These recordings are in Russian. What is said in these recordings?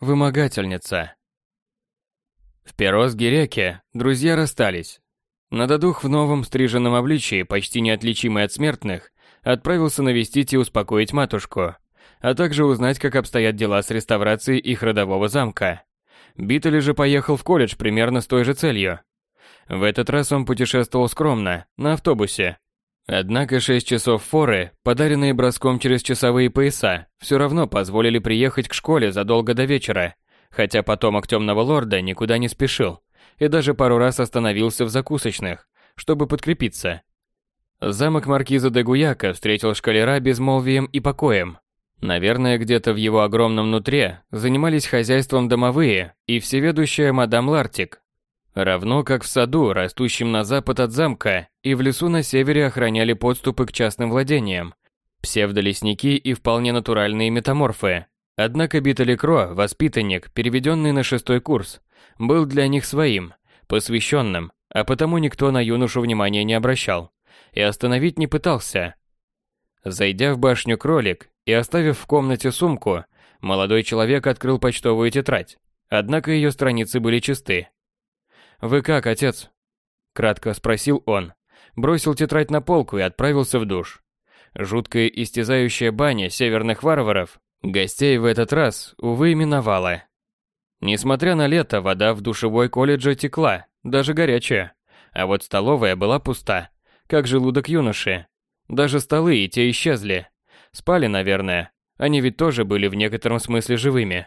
Вымогательница. В Перос-Гереке друзья расстались. Нададух в новом стриженном обличии, почти неотличимый от смертных, отправился навестить и успокоить матушку, а также узнать, как обстоят дела с реставрацией их родового замка. Биттель же поехал в колледж примерно с той же целью. В этот раз он путешествовал скромно, на автобусе. Однако шесть часов форы, подаренные броском через часовые пояса, все равно позволили приехать к школе задолго до вечера, хотя потомок темного лорда никуда не спешил и даже пару раз остановился в закусочных, чтобы подкрепиться. Замок маркиза де Гуяка встретил шкалера безмолвием и покоем. Наверное, где-то в его огромном нутре занимались хозяйством домовые и всеведущая мадам Лартик. Равно как в саду, растущем на запад от замка, и в лесу на севере охраняли подступы к частным владениям. Псевдолесники и вполне натуральные метаморфы. Однако Биттель Кро, воспитанник, переведенный на шестой курс, был для них своим, посвященным, а потому никто на юношу внимания не обращал и остановить не пытался. Зайдя в башню кролик и оставив в комнате сумку, молодой человек открыл почтовую тетрадь, однако ее страницы были чисты. «Вы как, отец?» Кратко спросил он, бросил тетрадь на полку и отправился в душ. Жуткая истязающая баня северных варваров гостей в этот раз, увы, миновала. Несмотря на лето, вода в душевой колледже текла, даже горячая, а вот столовая была пуста как желудок юноши. Даже столы и те исчезли. Спали, наверное. Они ведь тоже были в некотором смысле живыми.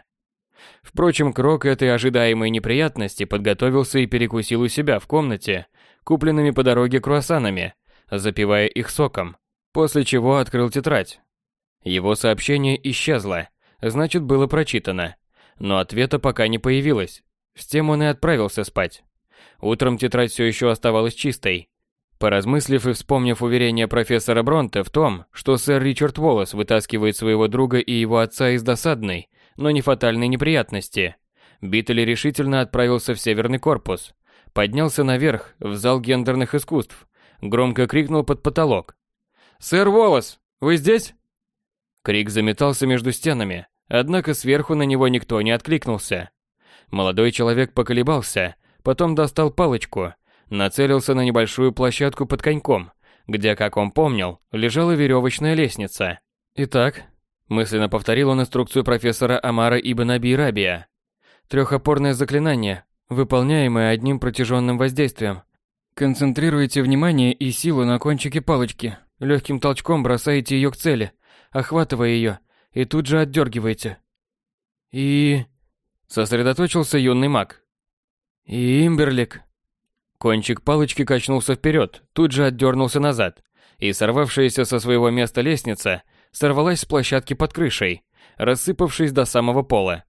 Впрочем, Крок этой ожидаемой неприятности подготовился и перекусил у себя в комнате, купленными по дороге круассанами, запивая их соком, после чего открыл тетрадь. Его сообщение исчезло, значит, было прочитано. Но ответа пока не появилось. С тем он и отправился спать. Утром тетрадь все еще оставалась чистой, Поразмыслив и вспомнив уверение профессора Бронте в том, что сэр Ричард Уоллес вытаскивает своего друга и его отца из досадной, но не фатальной неприятности, Биттель решительно отправился в северный корпус, поднялся наверх, в зал гендерных искусств, громко крикнул под потолок. «Сэр Уоллес, вы здесь?» Крик заметался между стенами, однако сверху на него никто не откликнулся. Молодой человек поколебался, потом достал палочку – нацелился на небольшую площадку под коньком, где, как он помнил, лежала веревочная лестница. Итак, мысленно повторил он инструкцию профессора Амара Ибн Аби Рабия. Трехопорное заклинание, выполняемое одним протяженным воздействием. Концентрируйте внимание и силу на кончике палочки. Легким толчком бросаете ее к цели, охватывая ее, и тут же отдергиваете. И... Сосредоточился юный маг. И Имберлик, Кончик палочки качнулся вперед, тут же отдернулся назад, и сорвавшаяся со своего места лестница сорвалась с площадки под крышей, рассыпавшись до самого пола.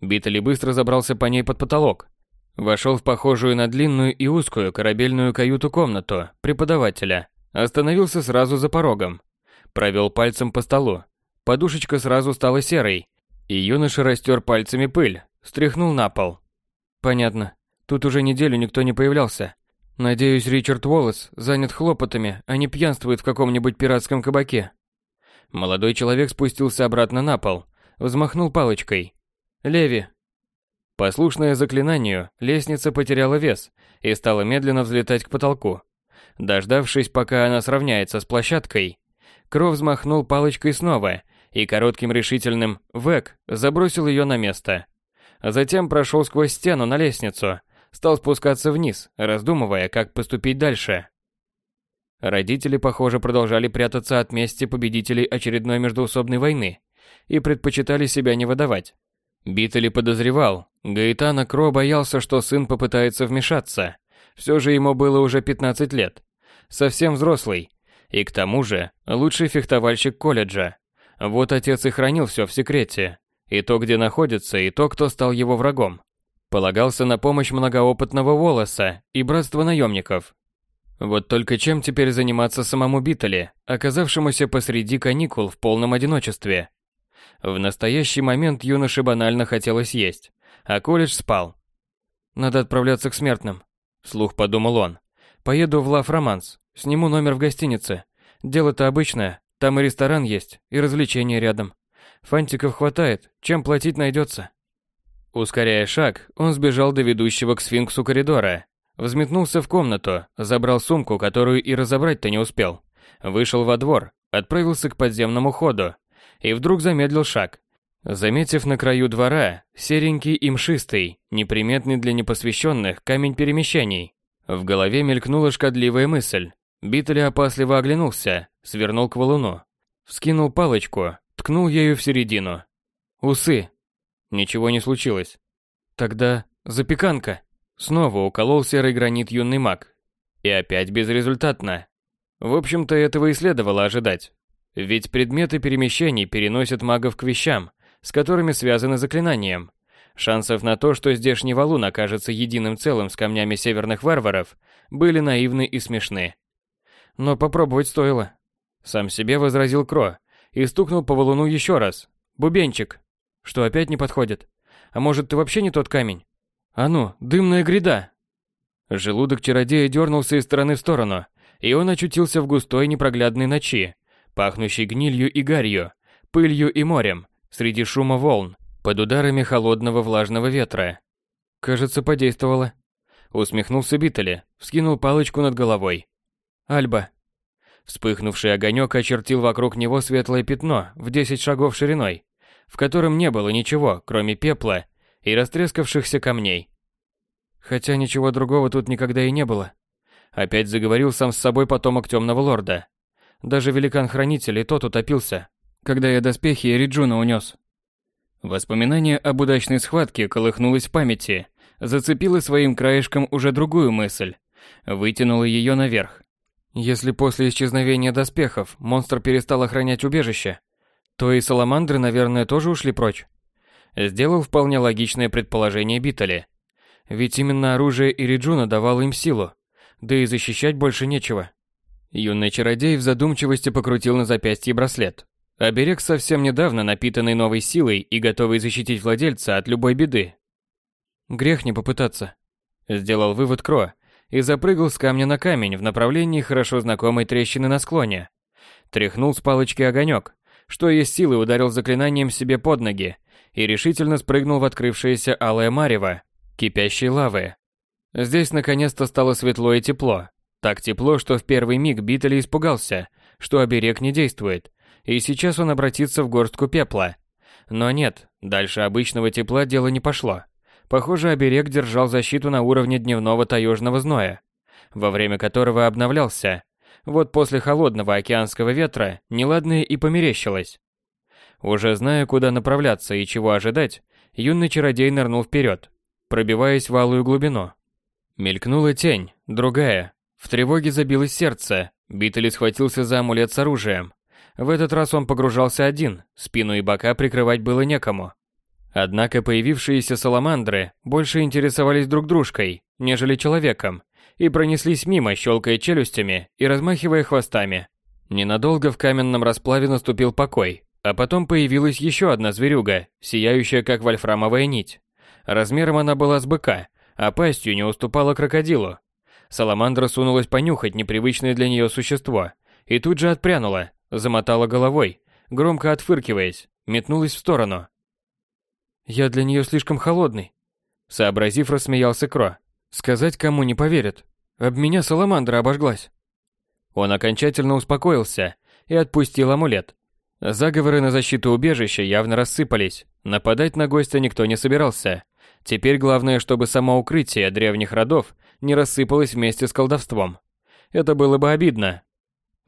Биттли быстро забрался по ней под потолок, вошел в похожую на длинную и узкую корабельную каюту-комнату преподавателя, остановился сразу за порогом, провел пальцем по столу. Подушечка сразу стала серой, и юноша растер пальцами пыль, стряхнул на пол. Понятно. Тут уже неделю никто не появлялся. Надеюсь, Ричард Уоллес занят хлопотами, а не пьянствует в каком-нибудь пиратском кабаке. Молодой человек спустился обратно на пол, взмахнул палочкой. «Леви!» Послушная заклинанию, лестница потеряла вес и стала медленно взлетать к потолку. Дождавшись, пока она сравняется с площадкой, Кров взмахнул палочкой снова и коротким решительным «вэк» забросил ее на место. Затем прошел сквозь стену на лестницу, стал спускаться вниз, раздумывая, как поступить дальше. Родители, похоже, продолжали прятаться от мести победителей очередной междоусобной войны и предпочитали себя не выдавать. Биттели подозревал, Гаэтана Кро боялся, что сын попытается вмешаться. Все же ему было уже 15 лет. Совсем взрослый. И к тому же, лучший фехтовальщик колледжа. Вот отец и хранил все в секрете. И то, где находится, и то, кто стал его врагом полагался на помощь многоопытного волоса и братства наемников. Вот только чем теперь заниматься самому Биттеле, оказавшемуся посреди каникул в полном одиночестве? В настоящий момент юноше банально хотелось есть, а колледж спал. «Надо отправляться к смертным», — вслух подумал он. «Поеду в Лав Романс, сниму номер в гостинице. Дело-то обычное, там и ресторан есть, и развлечения рядом. Фантиков хватает, чем платить найдется, Ускоряя шаг, он сбежал до ведущего к сфинксу коридора, взметнулся в комнату, забрал сумку, которую и разобрать-то не успел, вышел во двор, отправился к подземному ходу и вдруг замедлил шаг, заметив на краю двора серенький и мшистый, неприметный для непосвященных камень перемещений. В голове мелькнула шкодливая мысль. Битли опасливо оглянулся, свернул к валуну, вскинул палочку, ткнул ею в середину. Усы. Ничего не случилось. Тогда запеканка. Снова уколол серый гранит юный маг. И опять безрезультатно. В общем-то, этого и следовало ожидать. Ведь предметы перемещений переносят магов к вещам, с которыми связаны заклинанием. Шансов на то, что здешний валун окажется единым целым с камнями северных варваров, были наивны и смешны. Но попробовать стоило. Сам себе возразил Кро и стукнул по валуну еще раз. Бубенчик. Что опять не подходит? А может, ты вообще не тот камень? А ну, дымная гряда. Желудок чародея дернулся из стороны в сторону, и он очутился в густой непроглядной ночи, пахнущей гнилью и гарью, пылью и морем, среди шума волн, под ударами холодного влажного ветра. Кажется, подействовало. Усмехнулся Биттеле, вскинул палочку над головой. Альба. Вспыхнувший огонек очертил вокруг него светлое пятно в 10 шагов шириной, в котором не было ничего, кроме пепла и растрескавшихся камней. Хотя ничего другого тут никогда и не было. Опять заговорил сам с собой потомок темного лорда. Даже великан-хранитель и тот утопился, когда я доспехи Риджуна унес. Воспоминание об удачной схватке колыхнулось в памяти, зацепило своим краешком уже другую мысль, вытянуло ее наверх. Если после исчезновения доспехов монстр перестал охранять убежище, то и саламандры, наверное, тоже ушли прочь. Сделал вполне логичное предположение Битали. Ведь именно оружие Ириджуна давало им силу, да и защищать больше нечего. Юный чародей в задумчивости покрутил на запястье браслет. Оберег совсем недавно напитанный новой силой и готовый защитить владельца от любой беды. Грех не попытаться. Сделал вывод Кро и запрыгал с камня на камень в направлении хорошо знакомой трещины на склоне. Тряхнул с палочки огонек, что есть силы ударил заклинанием себе под ноги и решительно спрыгнул в открывшееся алое марево, кипящей лавы. Здесь наконец-то стало светло и тепло, так тепло, что в первый миг Биттель испугался, что оберег не действует, и сейчас он обратится в горстку пепла. Но нет, дальше обычного тепла дело не пошло. Похоже, оберег держал защиту на уровне дневного таежного зноя, во время которого обновлялся. Вот после холодного океанского ветра неладное и померещилось. Уже зная, куда направляться и чего ожидать, юный чародей нырнул вперед, пробиваясь в алую глубину. Мелькнула тень, другая, в тревоге забилось сердце, Биттель схватился за амулет с оружием. В этот раз он погружался один, спину и бока прикрывать было некому. Однако появившиеся саламандры больше интересовались друг дружкой, нежели человеком, и пронеслись мимо, щелкая челюстями и размахивая хвостами. Ненадолго в каменном расплаве наступил покой, а потом появилась еще одна зверюга, сияющая как вольфрамовая нить. Размером она была с быка, а пастью не уступала крокодилу. Саламандра сунулась понюхать непривычное для нее существо и тут же отпрянула, замотала головой, громко отфыркиваясь, метнулась в сторону. «Я для нее слишком холодный», — сообразив, рассмеялся Кро. «Сказать кому не поверят. Об меня саламандра обожглась». Он окончательно успокоился и отпустил амулет. Заговоры на защиту убежища явно рассыпались. Нападать на гостя никто не собирался. Теперь главное, чтобы само укрытие древних родов не рассыпалось вместе с колдовством. Это было бы обидно.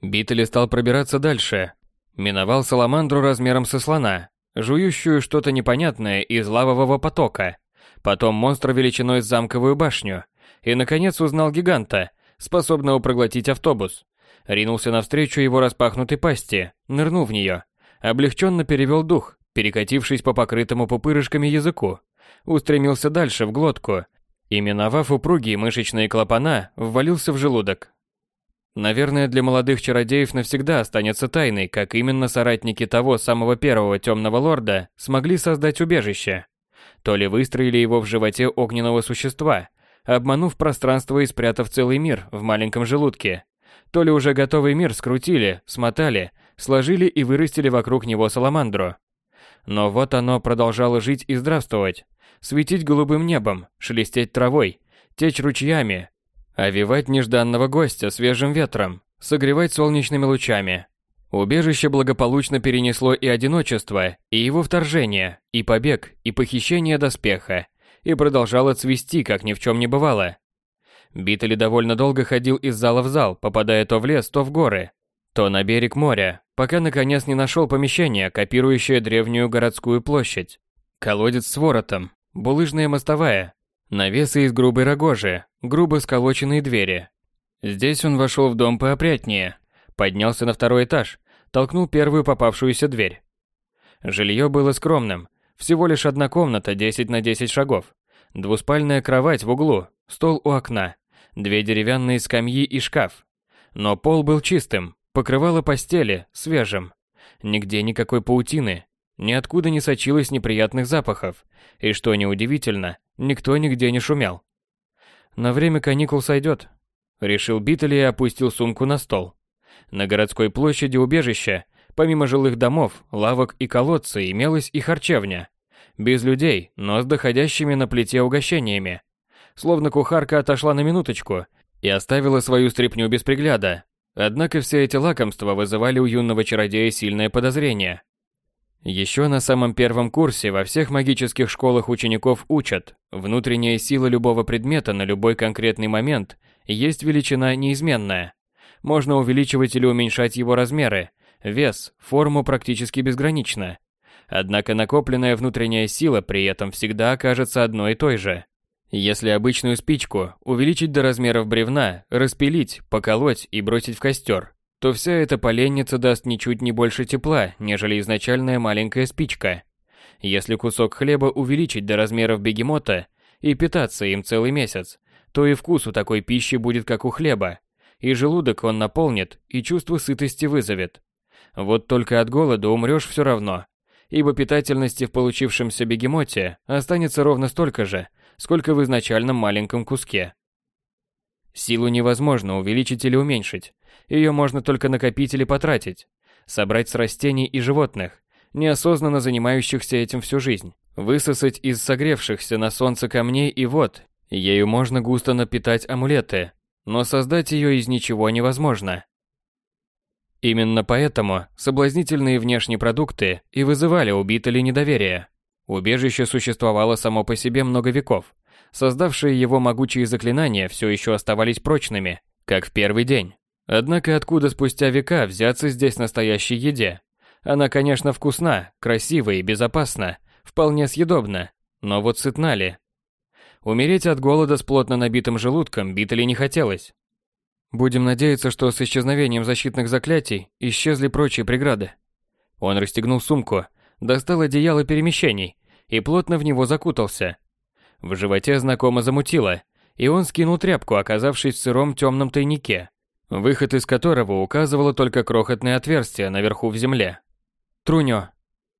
Битли стал пробираться дальше. Миновал саламандру размером со слона, жующую что-то непонятное из лавового потока. Потом монстра величиной с замковую башню. И, наконец, узнал гиганта, способного проглотить автобус. Ринулся навстречу его распахнутой пасти, нырнул в нее. Облегченно перевел дух, перекатившись по покрытому пупырышками языку. Устремился дальше в глотку, и, миновав упругие мышечные клапана, ввалился в желудок. Наверное, для молодых чародеев навсегда останется тайной, как именно соратники того самого первого темного лорда смогли создать убежище. То ли выстроили его в животе огненного существа, обманув пространство и спрятав целый мир в маленьком желудке, то ли уже готовый мир скрутили, смотали, сложили и вырастили вокруг него саламандру. Но вот оно продолжало жить и здравствовать, светить голубым небом, шелестеть травой, течь ручьями, овивать нежданного гостя свежим ветром, согревать солнечными лучами. Убежище благополучно перенесло и одиночество, и его вторжение, и побег, и похищение доспеха, и продолжало цвести, как ни в чем не бывало. Биттели довольно долго ходил из зала в зал, попадая то в лес, то в горы, то на берег моря, пока наконец не нашел помещение, копирующее древнюю городскую площадь. Колодец с воротом, булыжная мостовая, навесы из грубой рогожи, грубо сколоченные двери. Здесь он вошел в дом поопрятнее, поднялся на второй этаж, толкнул первую попавшуюся дверь. Жилье было скромным, всего лишь одна комната 10 на 10 шагов, двуспальная кровать в углу, стол у окна, две деревянные скамьи и шкаф. Но пол был чистым, покрывало постели, свежим. Нигде никакой паутины, ниоткуда не сочилось неприятных запахов, и, что неудивительно, никто нигде не шумел. На время каникул сойдет. Решил Биттель и опустил сумку на стол. На городской площади убежища, помимо жилых домов, лавок и колодца, имелась и харчевня. Без людей, но с доходящими на плите угощениями. Словно кухарка отошла на минуточку и оставила свою стряпню без пригляда. Однако все эти лакомства вызывали у юного чародея сильное подозрение. Еще на самом первом курсе во всех магических школах учеников учат, внутренняя сила любого предмета на любой конкретный момент есть величина неизменная. Можно увеличивать или уменьшать его размеры, вес, форму практически безгранично. Однако накопленная внутренняя сила при этом всегда окажется одной и той же. Если обычную спичку увеличить до размеров бревна, распилить, поколоть и бросить в костер, то вся эта поленница даст ничуть не больше тепла, нежели изначальная маленькая спичка. Если кусок хлеба увеличить до размеров бегемота и питаться им целый месяц, то и вкус у такой пищи будет как у хлеба, и желудок он наполнит, и чувство сытости вызовет. Вот только от голода умрешь все равно, ибо питательности в получившемся бегемоте останется ровно столько же, сколько в изначальном маленьком куске. Силу невозможно увеличить или уменьшить, ее можно только накопить или потратить, собрать с растений и животных, неосознанно занимающихся этим всю жизнь, высосать из согревшихся на солнце камней и вод, ею можно густо напитать амулеты, но создать ее из ничего невозможно. Именно поэтому соблазнительные внешние продукты и вызывали у Биттеля недоверие. Убежище существовало само по себе много веков. Создавшие его могучие заклинания все еще оставались прочными, как в первый день. Однако откуда спустя века взяться здесь настоящей еде? Она, конечно, вкусна, красива и безопасна, вполне съедобна, но вот сытна ли? Умереть от голода с плотно набитым желудком Биттеле не хотелось. Будем надеяться, что с исчезновением защитных заклятий исчезли прочие преграды. Он расстегнул сумку, достал одеяло перемещений и плотно в него закутался. В животе знакомо замутило, и он скинул тряпку, оказавшись в сыром темном тайнике, выход из которого указывало только крохотное отверстие наверху в земле. «Трунё!»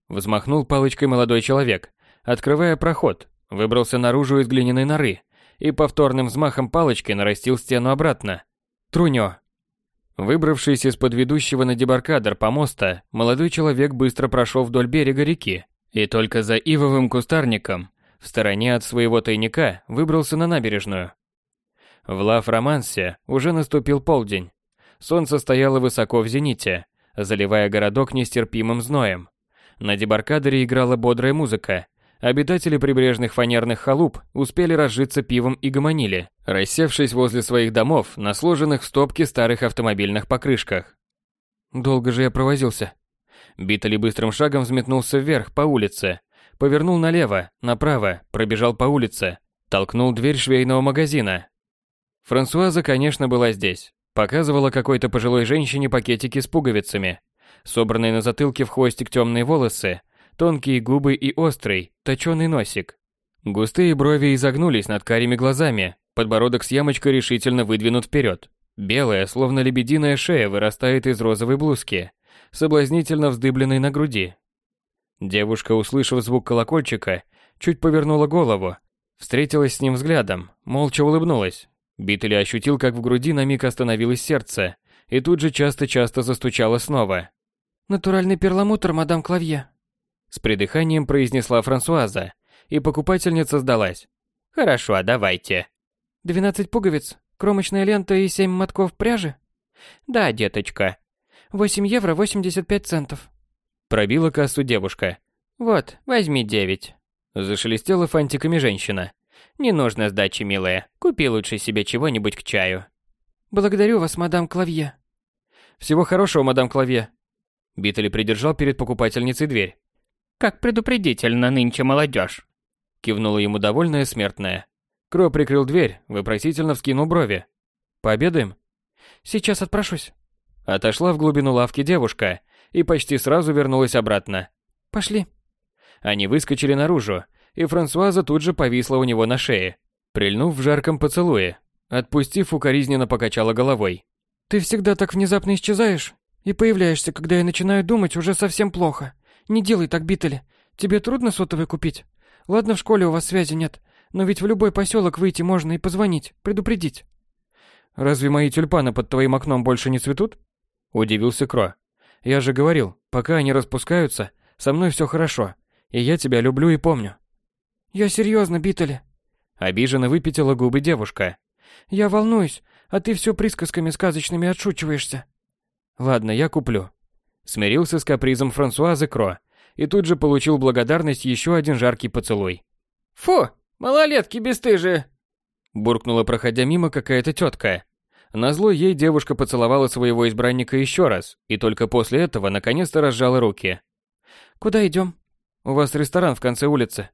Взмахнул палочкой молодой человек, открывая проход, выбрался наружу из глиняной норы и повторным взмахом палочки нарастил стену обратно, Трунё. Выбравшись из-под ведущего на дебаркадер помоста, молодой человек быстро прошел вдоль берега реки и только за ивовым кустарником, в стороне от своего тайника, выбрался на набережную. В Лав-Романсе уже наступил полдень. Солнце стояло высоко в зените, заливая городок нестерпимым зноем. На дебаркадере играла бодрая музыка, Обитатели прибрежных фанерных халуп успели разжиться пивом и гомонили, рассевшись возле своих домов на сложенных в стопки старых автомобильных покрышках. Долго же я провозился. Биттели быстрым шагом взметнулся вверх по улице, повернул налево, направо, пробежал по улице, толкнул дверь швейного магазина. Франсуаза, конечно, была здесь. Показывала какой-то пожилой женщине пакетики с пуговицами. Собранные на затылке в хвостик темные волосы Тонкие губы и острый, точёный носик. Густые брови изогнулись над карими глазами, подбородок с ямочкой решительно выдвинут вперед. Белая, словно лебединая шея вырастает из розовой блузки, соблазнительно вздыбленной на груди. Девушка, услышав звук колокольчика, чуть повернула голову, встретилась с ним взглядом, молча улыбнулась. Биттель ощутил, как в груди на миг остановилось сердце, и тут же часто-часто застучало снова. «Натуральный перламутр, мадам Клавье», С придыханием произнесла Франсуаза, и покупательница сдалась. Хорошо, давайте. Двенадцать пуговиц, кромочная лента и семь мотков пряжи? Да, деточка. Восемь евро восемьдесят пять центов. Пробила кассу девушка. Вот, возьми девять. Зашелестела фантиками женщина. Не нужно сдачи, милая. Купи лучше себе чего-нибудь к чаю. Благодарю вас, мадам Клавье. Всего хорошего, мадам Клавье. Биттель придержал перед покупательницей дверь. Как предупредительно нынче молодежь. Кивнула ему довольная смертная. Кро прикрыл дверь, вопросительно вскинул брови. «Пообедаем?» «Сейчас отпрошусь». Отошла в глубину лавки девушка и почти сразу вернулась обратно. «Пошли». Они выскочили наружу, и Франсуаза тут же повисла у него на шее, прильнув в жарком поцелуе. Отпустив, укоризненно покачала головой. «Ты всегда так внезапно исчезаешь и появляешься, когда я начинаю думать уже совсем плохо. Не делай так, Биттель. Тебе трудно сотовый купить? Ладно, в школе у вас связи нет, но ведь в любой поселок выйти можно и позвонить, предупредить». «Разве мои тюльпаны под твоим окном больше не цветут?» Удивился Кро. «Я же говорил, пока они распускаются, со мной все хорошо, и я тебя люблю и помню». «Я серьезно, Биттель». Обиженно выпятила губы девушка. «Я волнуюсь, а ты все присказками сказочными отшучиваешься». «Ладно, я куплю». Смирился с капризом Франсуазы Кро и тут же получил благодарность еще один жаркий поцелуй. «Фу, малолетки бесстыжие!» Буркнула, проходя мимо, какая-то тетка. Назло ей девушка поцеловала своего избранника еще раз, и только после этого наконец-то разжала руки. «Куда идем?» «У вас ресторан в конце улицы».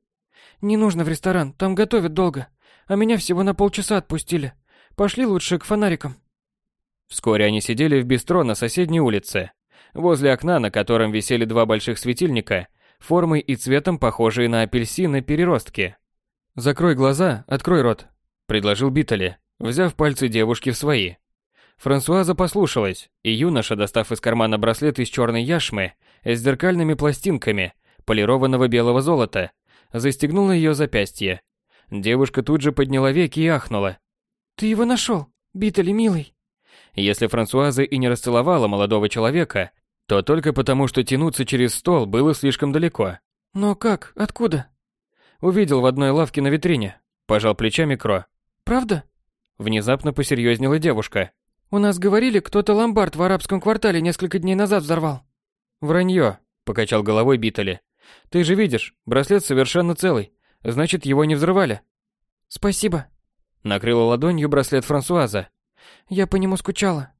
«Не нужно в ресторан, там готовят долго, а меня всего на полчаса отпустили. Пошли лучше к фонарикам». Вскоре они сидели в бистро на соседней улице, возле окна, на котором висели два больших светильника, формой и цветом похожие на апельсины переростки. «Закрой глаза, открой рот», — предложил Биттеле, взяв пальцы девушки в свои. Франсуаза послушалась, и юноша, достав из кармана браслет из черной яшмы с зеркальными пластинками полированного белого золота, застегнул ее запястье. Девушка тут же подняла веки и ахнула. «Ты его нашел, Биттеле, милый?» Если Франсуаза и не расцеловала молодого человека, то только потому, что тянуться через стол было слишком далеко. «Но как? Откуда?» Увидел в одной лавке на витрине. Пожал плечами Кро. «Правда?» Внезапно посерьезнела девушка. «У нас говорили, кто-то ломбард в арабском квартале несколько дней назад взорвал». «Вранье», — покачал головой Биттели. «Ты же видишь, браслет совершенно целый. Значит, его не взрывали». «Спасибо», — накрыла ладонью браслет Франсуаза. «Я по нему скучала».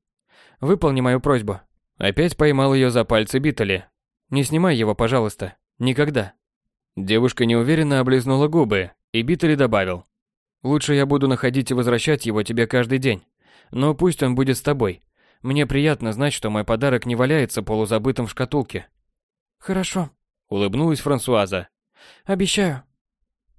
«Выполни мою просьбу». Опять поймал ее за пальцы Биттели. «Не снимай его, пожалуйста. Никогда». Девушка неуверенно облизнула губы, и Биттели добавил. «Лучше я буду находить и возвращать его тебе каждый день. Но пусть он будет с тобой. Мне приятно знать, что мой подарок не валяется полузабытым в шкатулке». «Хорошо», — улыбнулась Франсуаза. «Обещаю».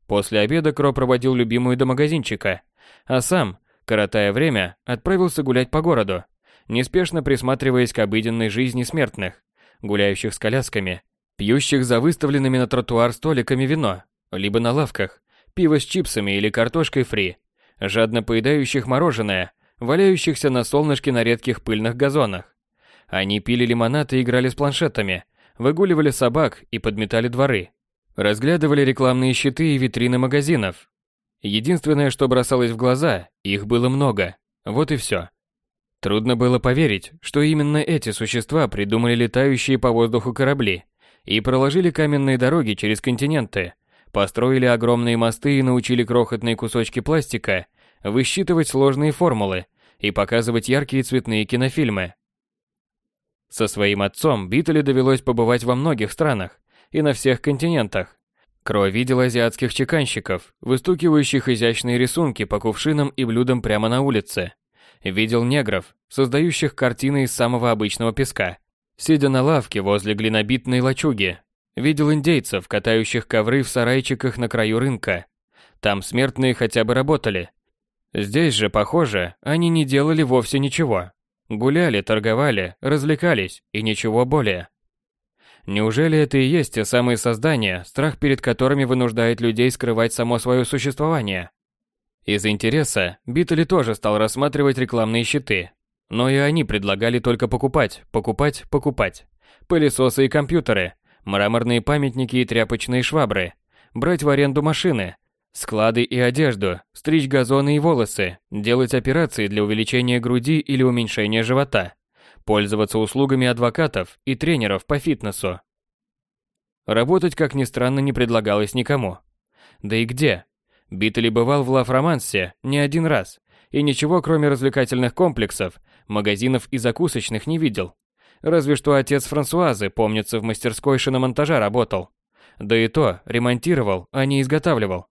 После обеда Кро проводил любимую до магазинчика, а сам, коротая время, отправился гулять по городу, неспешно присматриваясь к обыденной жизни смертных, гуляющих с колясками, пьющих за выставленными на тротуар столиками вино, либо на лавках, пиво с чипсами или картошкой фри, жадно поедающих мороженое, валяющихся на солнышке на редких пыльных газонах. Они пили лимонад и играли с планшетами, выгуливали собак и подметали дворы, разглядывали рекламные щиты и витрины магазинов. Единственное, что бросалось в глаза, их было много. Вот и все. Трудно было поверить, что именно эти существа придумали летающие по воздуху корабли и проложили каменные дороги через континенты, построили огромные мосты и научили крохотные кусочки пластика высчитывать сложные формулы и показывать яркие цветные кинофильмы. Со своим отцом Биттеле довелось побывать во многих странах и на всех континентах. Кро видел азиатских чеканщиков, выстукивающих изящные рисунки по кувшинам и блюдам прямо на улице. Видел негров, создающих картины из самого обычного песка, сидя на лавке возле глинобитной лачуги. Видел индейцев, катающих ковры в сарайчиках на краю рынка. Там смертные хотя бы работали. Здесь же, похоже, они не делали вовсе ничего. Гуляли, торговали, развлекались и ничего более. Неужели это и есть те самые создания, страх перед которыми вынуждает людей скрывать само свое существование? Из интереса Биттли тоже стал рассматривать рекламные щиты. Но и они предлагали только покупать, покупать, покупать. Пылесосы и компьютеры, Мраморные памятники и тряпочные швабры. Брать в аренду машины. Склады и одежду. Стричь газоны и волосы. Делать операции для увеличения груди или уменьшения живота. Пользоваться услугами адвокатов и тренеров по фитнесу. Работать, как ни странно, не предлагалось никому. Да и где? Биттли бывал в Лав-Романсе не один раз, и ничего, кроме развлекательных комплексов, магазинов и закусочных не видел. Разве что отец Франсуазы, помнится, в мастерской шиномонтажа работал. Да и то, ремонтировал, а не изготавливал.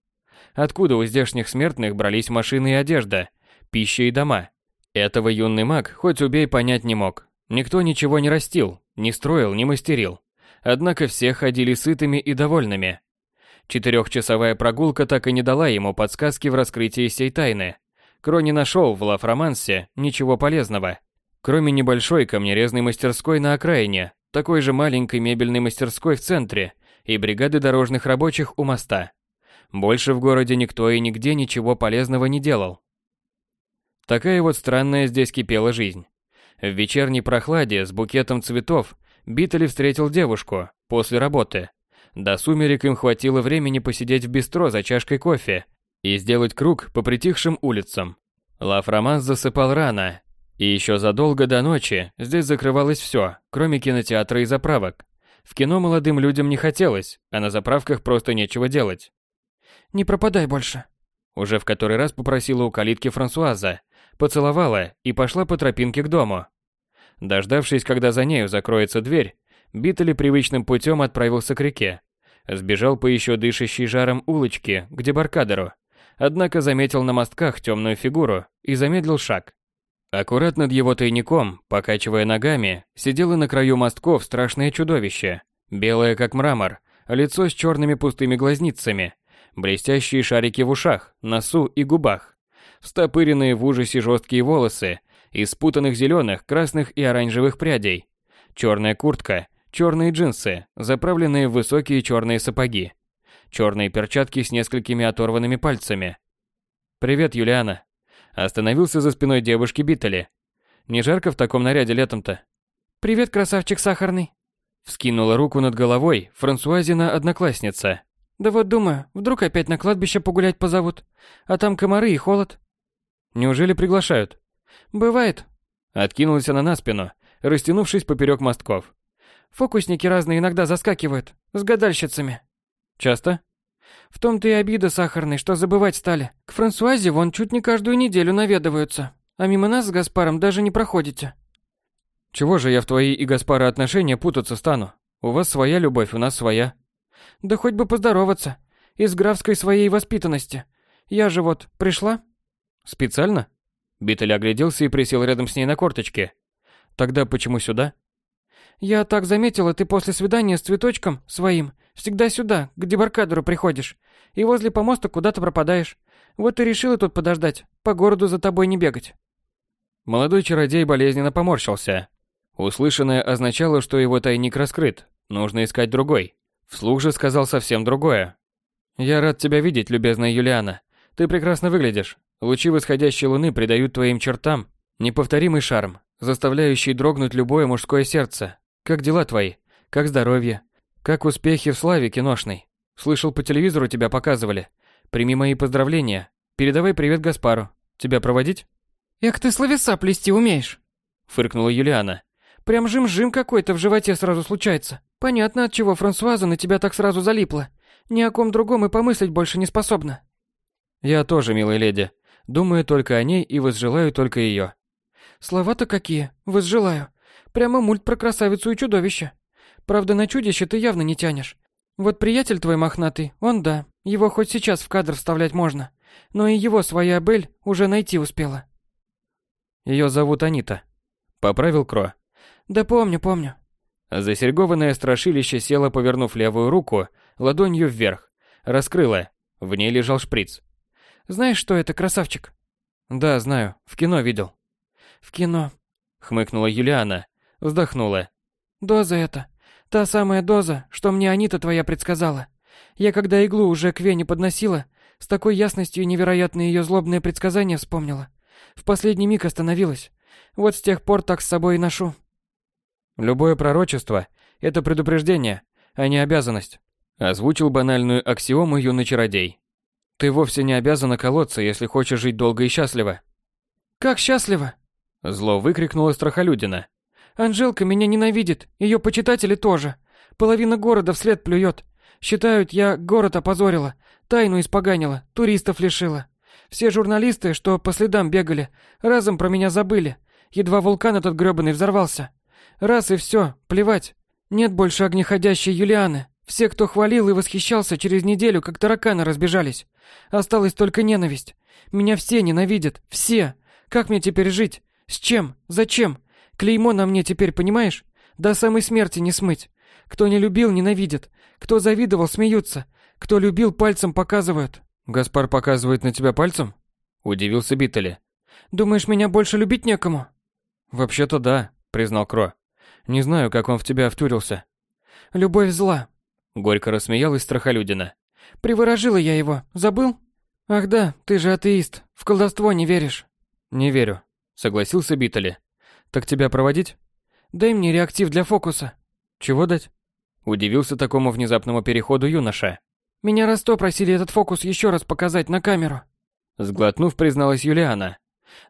Откуда у здешних смертных брались машины и одежда, пища и дома? Этого юный маг хоть убей понять не мог. Никто ничего не растил, не строил, не мастерил. Однако все ходили сытыми и довольными. Четырехчасовая прогулка так и не дала ему подсказки в раскрытии сей тайны. Кро не нашел в Лав-Романсе ничего полезного, кроме небольшой камнерезной мастерской на окраине, такой же маленькой мебельной мастерской в центре и бригады дорожных рабочих у моста. Больше в городе никто и нигде ничего полезного не делал. Такая вот странная здесь кипела жизнь. В вечерней прохладе с букетом цветов Биттель встретил девушку после работы. До сумерек им хватило времени посидеть в бистро за чашкой кофе и сделать круг по притихшим улицам. Лав Романс засыпал рано, и еще задолго до ночи здесь закрывалось все, кроме кинотеатра и заправок. В кино молодым людям не хотелось, а на заправках просто нечего делать. «Не пропадай больше», уже в который раз попросила у калитки Франсуаза, поцеловала и пошла по тропинке к дому. Дождавшись, когда за нею закроется дверь, Биттели привычным путем отправился к реке. Сбежал по еще дышащей жаром улочке к дебаркадеру. Однако заметил на мостках темную фигуру и замедлил шаг. Аккурат над его тайником, покачивая ногами, сидело на краю мостков страшное чудовище. Белое как мрамор, лицо с черными пустыми глазницами, блестящие шарики в ушах, носу и губах, встопыренные в ужасе жесткие волосы из спутанных зеленых, красных и оранжевых прядей, черная куртка, черные джинсы, заправленные в высокие черные сапоги, черные перчатки с несколькими оторванными пальцами. «Привет, Юлиана!» Остановился за спиной девушки Биттели. «Не жарко в таком наряде летом-то?» «Привет, красавчик сахарный!» Вскинула руку над головой Франсуазина одноклассница. «Да вот думаю, вдруг опять на кладбище погулять позовут, а там комары и холод». «Неужели приглашают?» «Бывает». Откинулась она на спину, растянувшись поперек мостков. «Фокусники разные иногда заскакивают, с гадальщицами». «Часто?» «В том-то и обида сахарной, что забывать стали. К Франсуазе вон чуть не каждую неделю наведываются, а мимо нас с Гаспаром даже не проходите». «Чего же я в твои и Гаспара отношения путаться стану? У вас своя любовь, у нас своя». «Да хоть бы поздороваться. Из графской своей воспитанности. Я же вот пришла». «Специально?» Биттель огляделся и присел рядом с ней на корточке. «Тогда почему сюда?» «Я так заметила, ты после свидания с цветочком своим всегда сюда, к дебаркадеру приходишь, и возле помоста куда-то пропадаешь. Вот и решила тут подождать, по городу за тобой не бегать». Молодой чародей болезненно поморщился. Услышанное означало, что его тайник раскрыт, нужно искать другой. Вслух же сказал совсем другое. «Я рад тебя видеть, любезная Юлиана. Ты прекрасно выглядишь. Лучи восходящей луны придают твоим чертам неповторимый шарм, заставляющий дрогнуть любое мужское сердце. Как дела твои? Как здоровье? Как успехи в славе киношной? Слышал, по телевизору тебя показывали. Прими мои поздравления. Передавай привет Гаспару. Тебя проводить? Эх ты словеса плести умеешь, фыркнула Юлиана. Прям жим-жим какой-то в животе сразу случается. Понятно, от чего Франсуаза на тебя так сразу залипла. Ни о ком другом и помыслить больше не способна. Я тоже, милая леди. Думаю только о ней и возжелаю только ее. Слова-то какие, возжелаю. Прямо мульт про красавицу и чудовище. Правда, на чудище ты явно не тянешь. Вот приятель твой мохнатый, он да, его хоть сейчас в кадр вставлять можно. Но и его своя Бель уже найти успела. Ее зовут Анита. Поправил Кро. Да помню, помню. Засерьгованное страшилище село, повернув левую руку, ладонью вверх. Раскрыла. В ней лежал шприц. Знаешь, что это, красавчик? Да, знаю. В кино видел. В кино. Хмыкнула Юлиана. Вздохнула. Доза это. Та самая доза, что мне Анита твоя предсказала. Я когда иглу уже к вене подносила, с такой ясностью и невероятно ее злобное предсказание вспомнила. В последний миг остановилась. Вот с тех пор так с собой и ношу. Любое пророчество – это предупреждение. а не обязанность. Озвучил банальную аксиому юный чародей. Ты вовсе не обязана колоться, если хочешь жить долго и счастливо. Как счастливо? Зло выкрикнула Страхолюдина. Анжелка меня ненавидит, ее почитатели тоже. Половина города вслед плюет. Считают, я город опозорила, тайну испоганила, туристов лишила. Все журналисты, что по следам бегали, разом про меня забыли. Едва вулкан этот грёбаный взорвался. Раз и все, плевать. Нет больше огнеходящей Юлианы. Все, кто хвалил и восхищался, через неделю как тараканы разбежались. Осталась только ненависть. Меня все ненавидят, все. Как мне теперь жить? С чем? Зачем? Клеймо на мне теперь, понимаешь? До самой смерти не смыть. Кто не любил, ненавидит. Кто завидовал, смеются. Кто любил, пальцем показывают. Гаспар показывает на тебя пальцем? Удивился Биттели. Думаешь, меня больше любить некому? Вообще-то да, признал Кро. Не знаю, как он в тебя втюрился. Любовь зла. Горько рассмеялась Страхолюдина. Приворожила я его, забыл? Ах да, ты же атеист, в колдовство не веришь. Не верю, согласился Биттели. Так тебя проводить? Дай мне реактив для фокуса. Чего дать? Удивился такому внезапному переходу юноша. Меня раз сто просили этот фокус еще раз показать на камеру. Сглотнув, призналась Юлиана.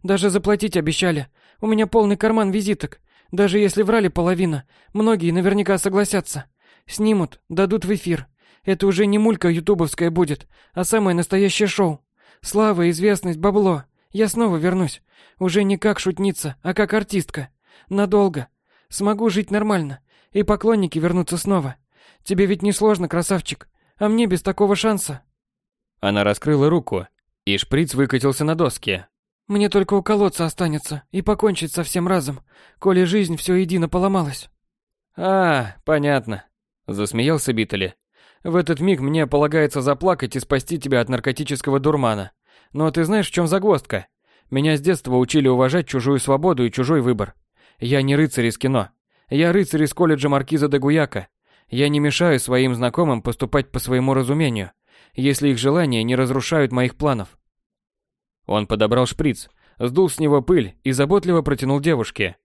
Даже заплатить обещали. У меня полный карман визиток. Даже если врали половина, многие наверняка согласятся. Снимут, дадут в эфир. Это уже не мулька ютубовская будет, а самое настоящее шоу. Слава, известность, бабло. Я снова вернусь. Уже не как шутница, а как артистка. Надолго. Смогу жить нормально. И поклонники вернутся снова. Тебе ведь не сложно, красавчик. А мне без такого шанса. Она раскрыла руку, и шприц выкатился на доске. Мне только уколоться останется и покончить со всем разом, коли жизнь все едино поломалась. А, понятно. Засмеялся Биттели. В этот миг мне полагается заплакать и спасти тебя от наркотического дурмана. Но ты знаешь, в чем загвоздка? Меня с детства учили уважать чужую свободу и чужой выбор. Я не рыцарь из кино. Я рыцарь из колледжа Маркиза де Гуяка. Я не мешаю своим знакомым поступать по своему разумению, если их желания не разрушают моих планов. Он подобрал шприц, сдул с него пыль и заботливо протянул девушке.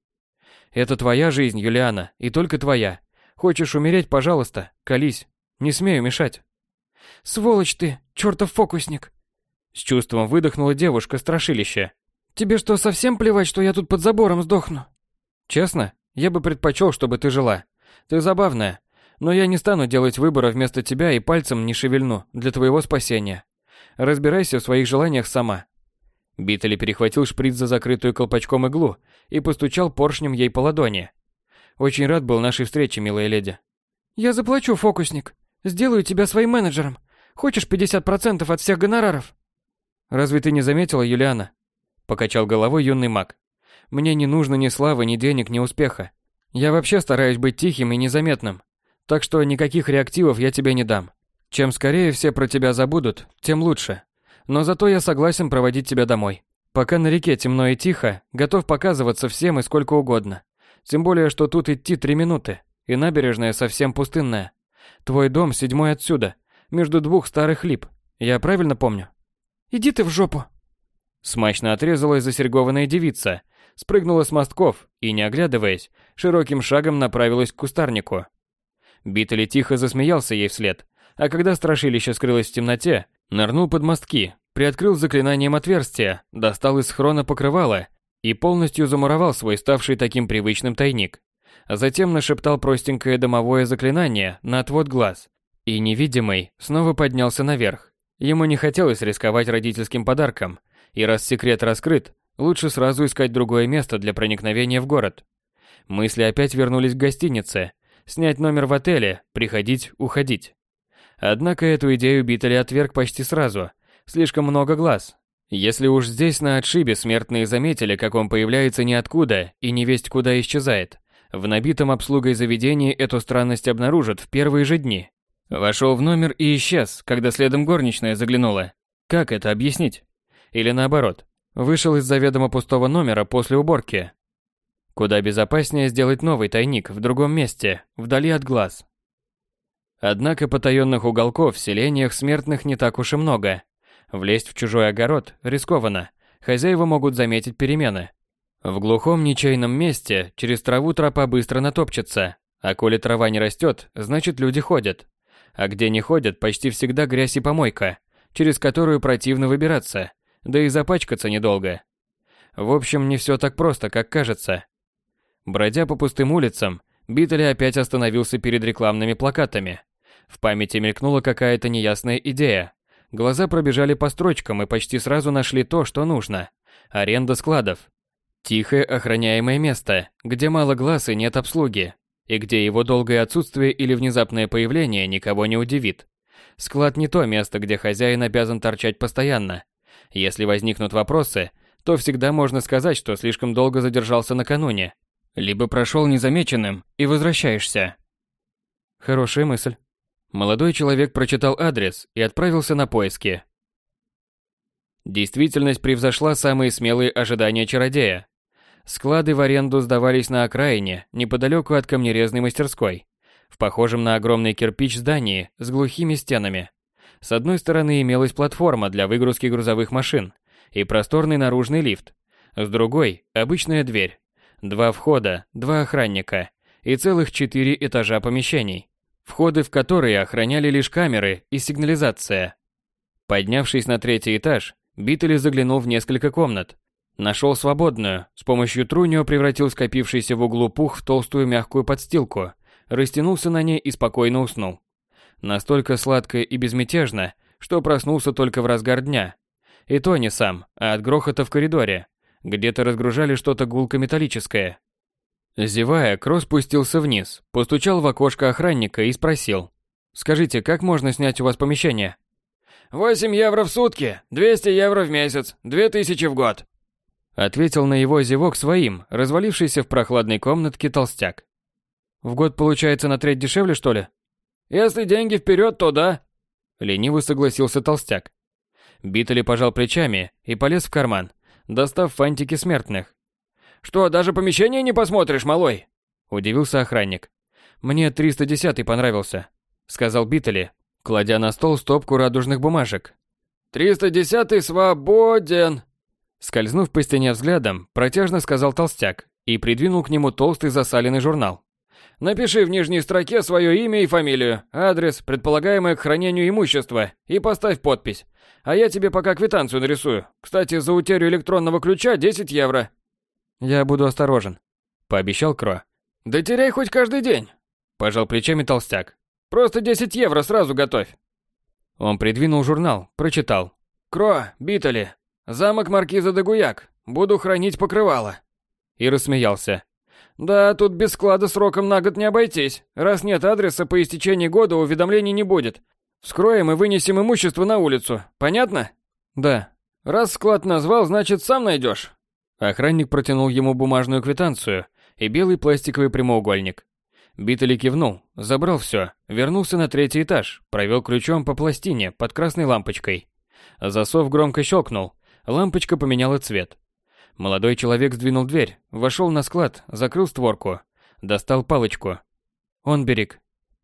«Это твоя жизнь, Юлиана, и только твоя. Хочешь умереть, пожалуйста, колись. Не смею мешать». «Сволочь ты, чертов фокусник!» С чувством выдохнула девушка страшилище. «Тебе что, совсем плевать, что я тут под забором сдохну?» «Честно, я бы предпочел, чтобы ты жила. Ты забавная, но я не стану делать выбора вместо тебя и пальцем не шевельну для твоего спасения. Разбирайся в своих желаниях сама. Биттели перехватил шприц за закрытую колпачком иглу и постучал поршнем ей по ладони. Очень рад был нашей встрече, милая леди. Я заплачу, фокусник. Сделаю тебя своим менеджером. Хочешь 50% от всех гонораров? Разве ты не заметила, Юлиана? Покачал головой юный маг. Мне не нужно ни славы, ни денег, ни успеха. Я вообще стараюсь быть тихим и незаметным. Так что никаких реактивов я тебе не дам. Чем скорее все про тебя забудут, тем лучше. Но зато я согласен проводить тебя домой. Пока на реке темно и тихо, готов показываться всем и сколько угодно. Тем более, что тут идти три минуты, и набережная совсем пустынная. Твой дом седьмой отсюда, между двух старых лип. Я правильно помню? Иди ты в жопу. Смачно отрезалась засергованная девица, спрыгнула с мостков и, не оглядываясь, широким шагом направилась к кустарнику. Биттели тихо засмеялся ей вслед, а когда страшилище скрылось в темноте, нырнул под мостки, приоткрыл заклинанием отверстие, достал из хрона покрывало и полностью замуровал свой ставший таким привычным тайник. Затем нашептал простенькое домовое заклинание на отвод глаз, и невидимый снова поднялся наверх. Ему не хотелось рисковать родительским подарком, и раз секрет раскрыт, лучше сразу искать другое место для проникновения в город. Мысли опять вернулись к гостинице, снять номер в отеле, приходить, уходить. Однако эту идею Биттель отверг почти сразу. Слишком много глаз. Если уж здесь на отшибе смертные заметили, как он появляется ниоткуда и невесть куда исчезает, в набитом обслугой заведении эту странность обнаружат в первые же дни. Вошел в номер и исчез, когда следом горничная заглянула. Как это объяснить? Или наоборот, вышел из заведомо пустого номера после уборки, Куда безопаснее сделать новый тайник в другом месте, вдали от глаз. Однако потаенных уголков в селениях смертных не так уж и много. Влезть в чужой огород рискованно, хозяева могут заметить перемены. В глухом ничейном месте через траву тропа быстро натопчется, А коли трава не растет, значит люди ходят. А где не ходят, почти всегда грязь и помойка, через которую противно выбираться, да и запачкаться недолго. В общем, не все так просто, как кажется. Бродя по пустым улицам, Биттель опять остановился перед рекламными плакатами. В памяти мелькнула какая-то неясная идея. Глаза пробежали по строчкам и почти сразу нашли то, что нужно. Аренда складов. Тихое охраняемое место, где мало глаз и нет обслуги, и где его долгое отсутствие или внезапное появление никого не удивит. Склад не то место, где хозяин обязан торчать постоянно. Если возникнут вопросы, то всегда можно сказать, что слишком долго задержался накануне, либо прошел незамеченным и возвращаешься. Хорошая мысль. Молодой человек прочитал адрес и отправился на поиски. Действительность превзошла самые смелые ожидания чародея. Склады в аренду сдавались на окраине, неподалеку от камнерезной мастерской, в похожем на огромный кирпич здании с глухими стенами. С одной стороны имелась платформа для выгрузки грузовых машин и просторный наружный лифт, с другой – обычная дверь. Два входа, два охранника и целых четыре этажа помещений, входы в которые охраняли лишь камеры и сигнализация. Поднявшись на третий этаж, Биттель заглянул в несколько комнат, Нашел свободную, с помощью трунио превратил скопившийся в углу пух в толстую мягкую подстилку, растянулся на ней и спокойно уснул. Настолько сладко и безмятежно, что проснулся только в разгар дня. И то не сам, а от грохота в коридоре. Где-то разгружали что-то гулко-металлическое. Зевая, Кросс спустился вниз, постучал в окошко охранника и спросил. «Скажите, как можно снять у вас помещение?» «Восемь евро в сутки, двести евро в месяц, две тысячи в год», Ответил на его зевок своим, развалившийся в прохладной комнатке толстяк. В год получается на треть дешевле, что ли? Если деньги вперед, то да. Лениво согласился толстяк. Биттели пожал плечами и полез в карман, достав фантики смертных. Что, даже помещение не посмотришь, малой? Удивился охранник. Мне 310-й понравился, сказал Биттели, кладя на стол стопку радужных бумажек. «310-й свободен!» Скользнув по стене взглядом, протяжно сказал толстяк и придвинул к нему толстый засаленный журнал. «Напиши в нижней строке свое имя и фамилию, адрес, предполагаемое к хранению имущества и поставь подпись. А я тебе пока квитанцию нарисую. Кстати, за утерю электронного ключа 10 евро». «Я буду осторожен», — пообещал Кро. «Да теряй хоть каждый день», — пожал плечами толстяк. «Просто 10 евро сразу готовь». Он придвинул журнал, прочитал. «Кро, Битали, Замок маркиза де Гуяк. Буду хранить покрывало. И рассмеялся. Да, тут без склада сроком на год не обойтись. Раз нет адреса, по истечении года уведомлений не будет. Вскроем и вынесем имущество на улицу. Понятно? Да. Раз склад назвал, значит сам найдешь. Охранник протянул ему бумажную квитанцию и белый пластиковый прямоугольник. Биттели кивнул, забрал все, вернулся на третий этаж, провел ключом по пластине под красной лампочкой. Засов громко щелкнул, Лампочка поменяла цвет. Молодой человек сдвинул дверь, вошел на склад, закрыл створку, достал палочку. Он берег.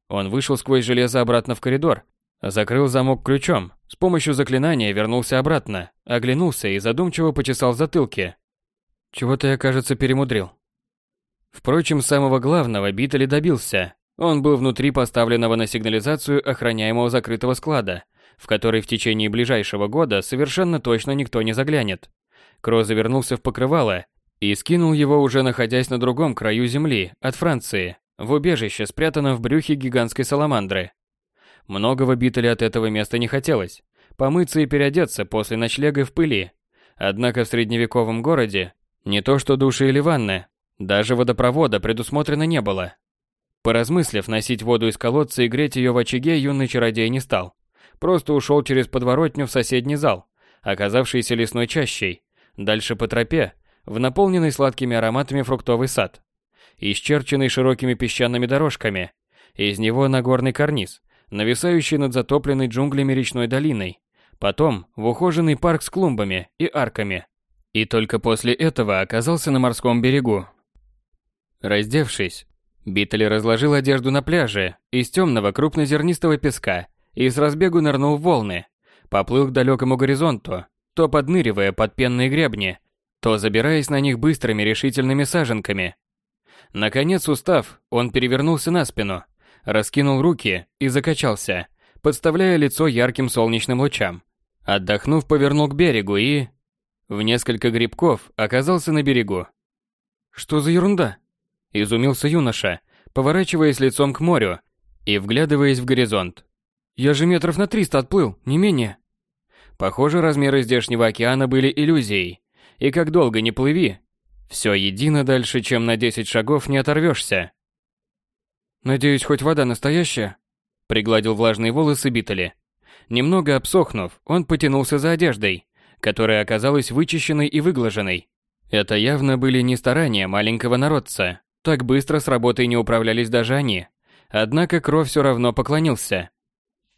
Он вышел сквозь железо обратно в коридор, закрыл замок ключом, с помощью заклинания вернулся обратно, оглянулся и задумчиво почесал в затылке. Чего-то я, кажется, перемудрил. Впрочем, самого главного Биттель добился. Он был внутри поставленного на сигнализацию охраняемого закрытого склада – в который в течение ближайшего года совершенно точно никто не заглянет. Кро завернулся в покрывало и скинул его уже находясь на другом краю земли, от Франции, в убежище, спрятанном в брюхе гигантской саламандры. Многого Биттеля от этого места не хотелось. Помыться и переодеться после ночлега в пыли. Однако в средневековом городе не то что души или ванны, даже водопровода предусмотрено не было. Поразмыслив носить воду из колодца и греть ее в очаге, юный чародей не стал просто ушел через подворотню в соседний зал, оказавшийся лесной чащей, дальше по тропе, в наполненный сладкими ароматами фруктовый сад, исчерченный широкими песчаными дорожками, из него на горный карниз, нависающий над затопленной джунглями речной долиной, потом в ухоженный парк с клумбами и арками. И только после этого оказался на морском берегу. Раздевшись, Биттель разложил одежду на пляже из темного крупнозернистого песка и с разбегу нырнул в волны. Поплыл к далекому горизонту, то подныривая под пенные гребни, то забираясь на них быстрыми решительными саженками. Наконец, устав, он перевернулся на спину, раскинул руки и закачался, подставляя лицо ярким солнечным лучам. Отдохнув, повернул к берегу и... В несколько грибков оказался на берегу. «Что за ерунда?» – изумился юноша, поворачиваясь лицом к морю и вглядываясь в горизонт. «Я же метров на триста отплыл, не менее». Похоже, размеры здешнего океана были иллюзией, и как долго не плыви, все едино дальше, чем на 10 шагов не оторвешься. «Надеюсь, хоть вода настоящая?» Пригладил влажные волосы Битали. Немного обсохнув, он потянулся за одеждой, которая оказалась вычищенной и выглаженной. Это явно были не старания маленького народца. Так быстро с работой не управлялись даже они. Однако кровь все равно поклонился.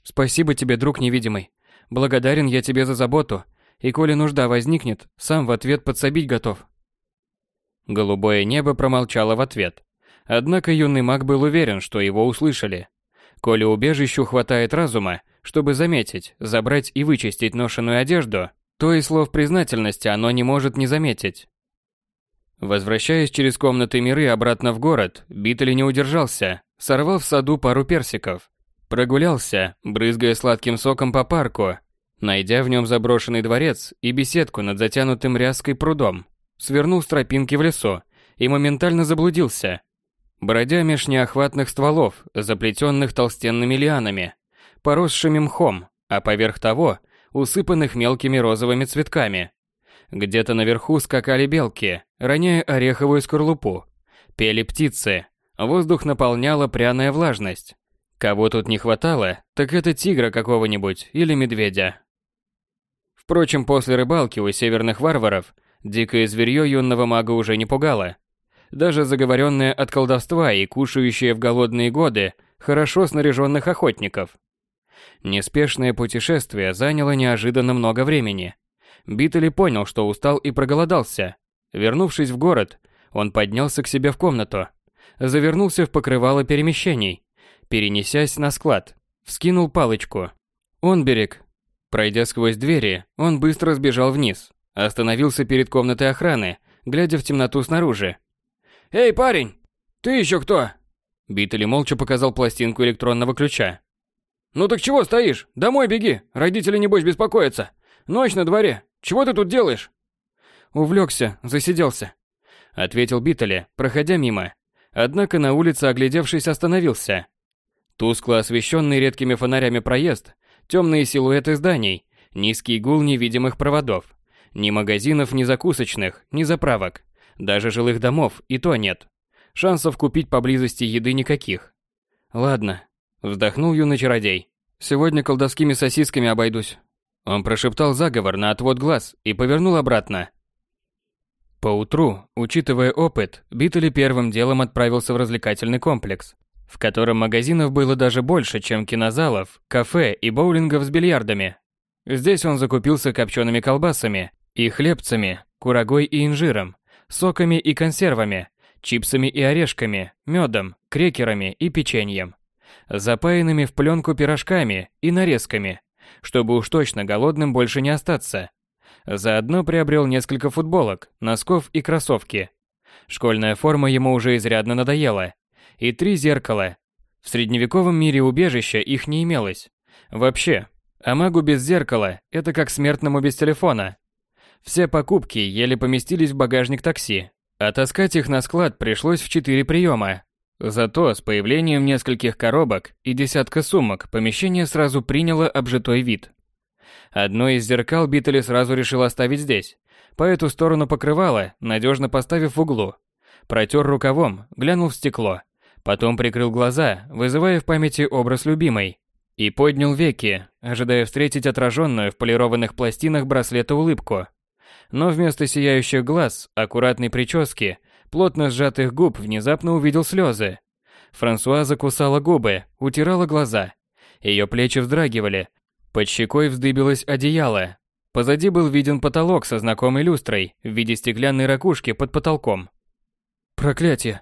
«Спасибо тебе, друг невидимый. Благодарен я тебе за заботу, и коли нужда возникнет, сам в ответ подсобить готов». Голубое небо промолчало в ответ. Однако юный маг был уверен, что его услышали. Коли убежищу хватает разума, чтобы заметить, забрать и вычистить ношеную одежду, то и слов признательности оно не может не заметить. Возвращаясь через комнаты миры обратно в город, Битали не удержался, сорвал в саду пару персиков. Прогулялся, брызгая сладким соком по парку, найдя в нем заброшенный дворец и беседку над затянутым ряской прудом свернул с тропинки в лесу и моментально заблудился. Бродя меж неохватных стволов, заплетенных толстенными лианами, поросшими мхом, а поверх того, усыпанных мелкими розовыми цветками. Где-то наверху скакали белки, роняя ореховую скорлупу. Пели птицы, воздух наполняла пряная влажность. Кого тут не хватало, так это тигра какого-нибудь или медведя. Впрочем, после рыбалки у северных варваров Дикое зверье юного мага уже не пугало. Даже заговоренное от колдовства и кушающее в голодные годы хорошо снаряженных охотников. Неспешное путешествие заняло неожиданно много времени. Биттели понял, что устал и проголодался. Вернувшись в город, он поднялся к себе в комнату, завернулся в покрывало перемещений, перенесясь на склад, вскинул палочку. Он берег. Пройдя сквозь двери, он быстро сбежал вниз, Остановился перед комнатой охраны, глядя в темноту снаружи. «Эй, парень! Ты еще кто?» Биттели молча показал пластинку электронного ключа. «Ну так чего стоишь? Домой беги! Родители, небось, беспокоятся! Ночь на дворе! Чего ты тут делаешь?» «Увлекся, засиделся», — ответил Биттели, проходя мимо. Однако на улице, оглядевшись, остановился. Тускло освещенный редкими фонарями проезд, темные силуэты зданий, низкий гул невидимых проводов. Ни магазинов, ни закусочных, ни заправок. Даже жилых домов и то нет. Шансов купить поблизости еды никаких. Ладно, вздохнул юный чародей. Сегодня колдовскими сосисками обойдусь. Он прошептал заговор на отвод глаз и повернул обратно. Поутру, учитывая опыт, Биттели первым делом отправился в развлекательный комплекс, в котором магазинов было даже больше, чем кинозалов, кафе и боулингов с бильярдами. Здесь он закупился копчеными колбасами и хлебцами, курагой и инжиром, соками и консервами, чипсами и орешками, медом, крекерами и печеньем, запаянными в пленку пирожками и нарезками, чтобы уж точно голодным больше не остаться. Заодно приобрел несколько футболок, носков и кроссовки. Школьная форма ему уже изрядно надоела. И три зеркала. В средневековом мире убежища их не имелось. Вообще, а магу без зеркала – это как смертному без телефона. Все покупки еле поместились в багажник такси, а таскать их на склад пришлось в четыре приема. Зато с появлением нескольких коробок и десятка сумок помещение сразу приняло обжитой вид. Одно из зеркал Биттели сразу решил оставить здесь, по эту сторону покрывала, надежно поставив в углу. Протер рукавом, глянул в стекло, потом прикрыл глаза, вызывая в памяти образ любимой, и поднял веки, ожидая встретить отраженную в полированных пластинах браслета улыбку но вместо сияющих глаз, аккуратной прически, плотно сжатых губ внезапно увидел слезы. Франсуа закусала губы, утирала глаза. Ее плечи вздрагивали, под щекой вздыбилось одеяло. Позади был виден потолок со знакомой люстрой в виде стеклянной ракушки под потолком. Проклятие!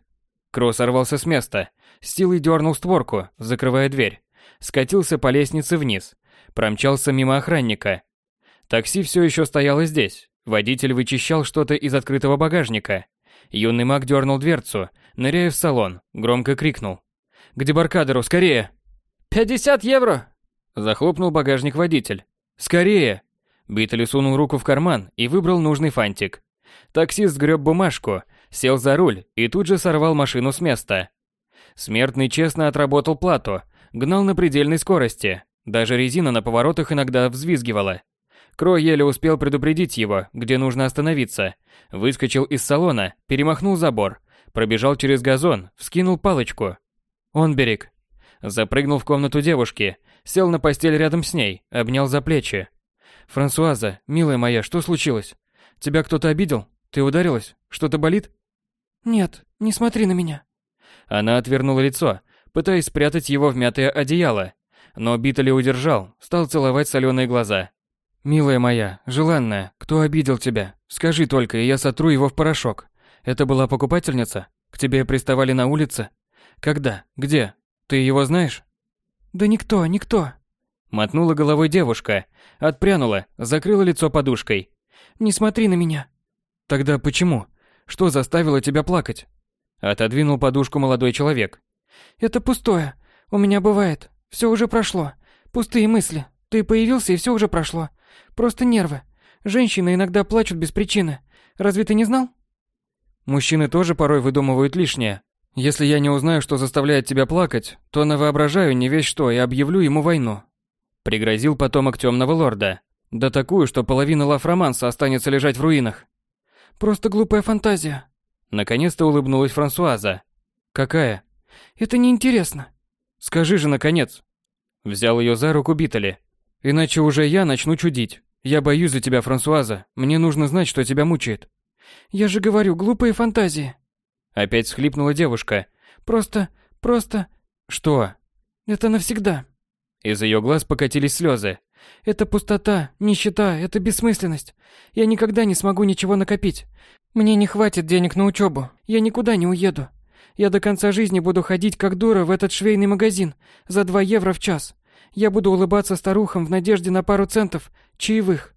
Кросс сорвался с места, силой дернул створку, закрывая дверь. Скатился по лестнице вниз, промчался мимо охранника. Такси все еще стояло здесь, Водитель вычищал что-то из открытого багажника. Юный маг дернул дверцу, Ныряя в салон, громко крикнул. «К дебаркадеру, скорее!» «Пятьдесят евро!» Захлопнул багажник водитель. «Скорее!» Биттель сунул руку в карман и выбрал нужный фантик. Таксист сгреб бумажку, сел за руль и тут же сорвал машину с места. Смертный честно отработал плату, гнал на предельной скорости. Даже резина на поворотах иногда взвизгивала. Кро еле успел предупредить его, где нужно остановиться. Выскочил из салона, перемахнул забор, пробежал через газон, вскинул палочку. Он берег. Запрыгнул в комнату девушки, сел на постель рядом с ней, обнял за плечи. «Франсуаза, милая моя, что случилось? Тебя кто-то обидел? Ты ударилась? Что-то болит?» «Нет, не смотри на меня». Она отвернула лицо, пытаясь спрятать его в мятое одеяло. Но Биттли удержал, стал целовать соленые глаза. «Милая моя, желанная, кто обидел тебя? Скажи только, и я сотру его в порошок. Это была покупательница? К тебе приставали на улице? Когда? Где? Ты его знаешь?» «Да никто, никто». Мотнула головой девушка, отпрянула, закрыла лицо подушкой. «Не смотри на меня». «Тогда почему? Что заставило тебя плакать?» Отодвинул подушку молодой человек. «Это пустое. У меня бывает. Все уже прошло. Пустые мысли. Ты появился, и все уже прошло. Просто нервы. Женщины иногда плачут без причины. Разве ты не знал? Мужчины тоже порой выдумывают лишнее. Если я не узнаю, что заставляет тебя плакать, то навоображаю не весь что и объявлю ему войну. Пригрозил потомок темного лорда. Да такую, что половина лав-романса останется лежать в руинах. Просто глупая фантазия. Наконец-то улыбнулась Франсуаза. Какая? Это неинтересно. Скажи же, наконец. Взял ее за руку Битали. Иначе уже я начну чудить. Я боюсь за тебя, Франсуаза. Мне нужно знать, что тебя мучает. Я же говорю, глупые фантазии. Опять всхлипнула девушка. Просто, просто... Что? Это навсегда. Из ее глаз покатились слезы. Это пустота, нищета, это бессмысленность. Я никогда не смогу ничего накопить. Мне не хватит денег на учебу. Я никуда не уеду. Я до конца жизни буду ходить как дура в этот швейный магазин за 2 евро в час. Я буду улыбаться старухам в надежде на пару центов чаевых.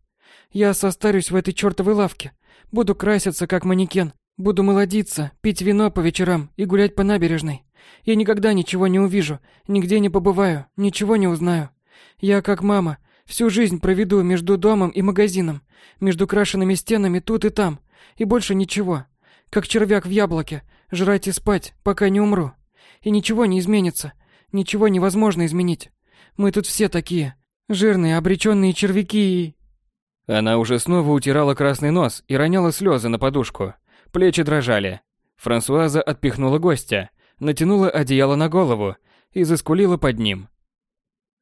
Я состарюсь в этой чертовой лавке. Буду краситься как манекен. Буду молодиться, пить вино по вечерам и гулять по набережной. Я никогда ничего не увижу, нигде не побываю, ничего не узнаю. Я как мама, всю жизнь проведу между домом и магазином, между крашенными стенами тут и там, и больше ничего. Как червяк в яблоке, жрать и спать, пока не умру. И ничего не изменится. Ничего невозможно изменить. Мы тут все такие. Жирные, обреченные червяки и... Она уже снова утирала красный нос и роняла слезы на подушку. Плечи дрожали. Франсуаза отпихнула гостя, натянула одеяло на голову и заскулила под ним.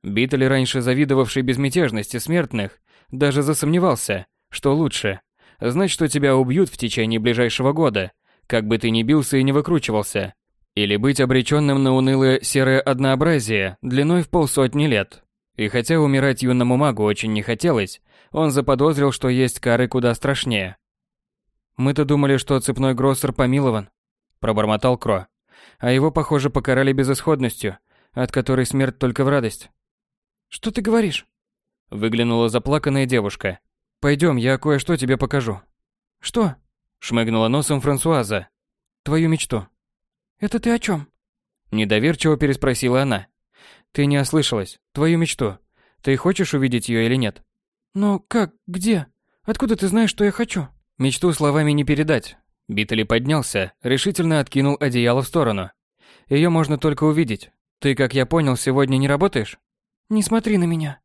Биттель, раньше завидовавший безмятежности смертных, даже засомневался, что лучше – знать, что тебя убьют в течение ближайшего года, как бы ты ни бился и не выкручивался, или быть обреченным на унылое серое однообразие длиной в полсотни лет. И хотя умирать юному магу очень не хотелось, он заподозрил, что есть кары куда страшнее. «Мы-то думали, что цепной гроссер помилован», – пробормотал Кро. «А его, похоже, покарали безысходностью, от которой смерть только в радость». «Что ты говоришь?» Выглянула заплаканная девушка. «Пойдем, я кое-что тебе покажу». «Что?» Шмыгнула носом Франсуаза. Твою мечту. Это ты о чем? Недоверчиво переспросила она. Ты не ослышалась. Твою мечту. Ты хочешь увидеть ее или нет? Но как? Где? Откуда ты знаешь, что я хочу? Мечту словами не передать. Битали поднялся, решительно откинул одеяло в сторону. Ее можно только увидеть. Ты, как я понял, сегодня не работаешь? Не смотри на меня.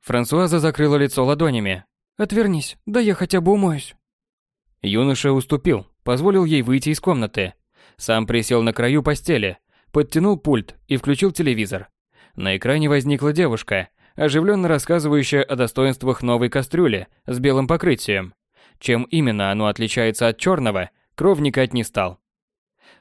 Франсуаза закрыла лицо ладонями. Отвернись, да я хотя бы умоюсь. Юноша уступил, позволил ей выйти из комнаты. Сам присел на краю постели, подтянул пульт и включил телевизор. На экране возникла девушка, оживленно рассказывающая о достоинствах новой кастрюли с белым покрытием. Чем именно оно отличается от черного, Кров никать не стал.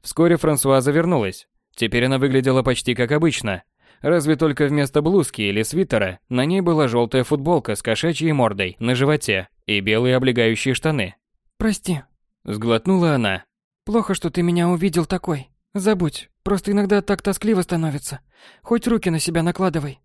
Вскоре Франсуаза вернулась. Теперь она выглядела почти как обычно. Разве только вместо блузки или свитера на ней была желтая футболка с кошачьей мордой на животе и белые облегающие штаны. «Прости», — сглотнула она. «Плохо, что ты меня увидел такой. Забудь, просто иногда так тоскливо становится. Хоть руки на себя накладывай.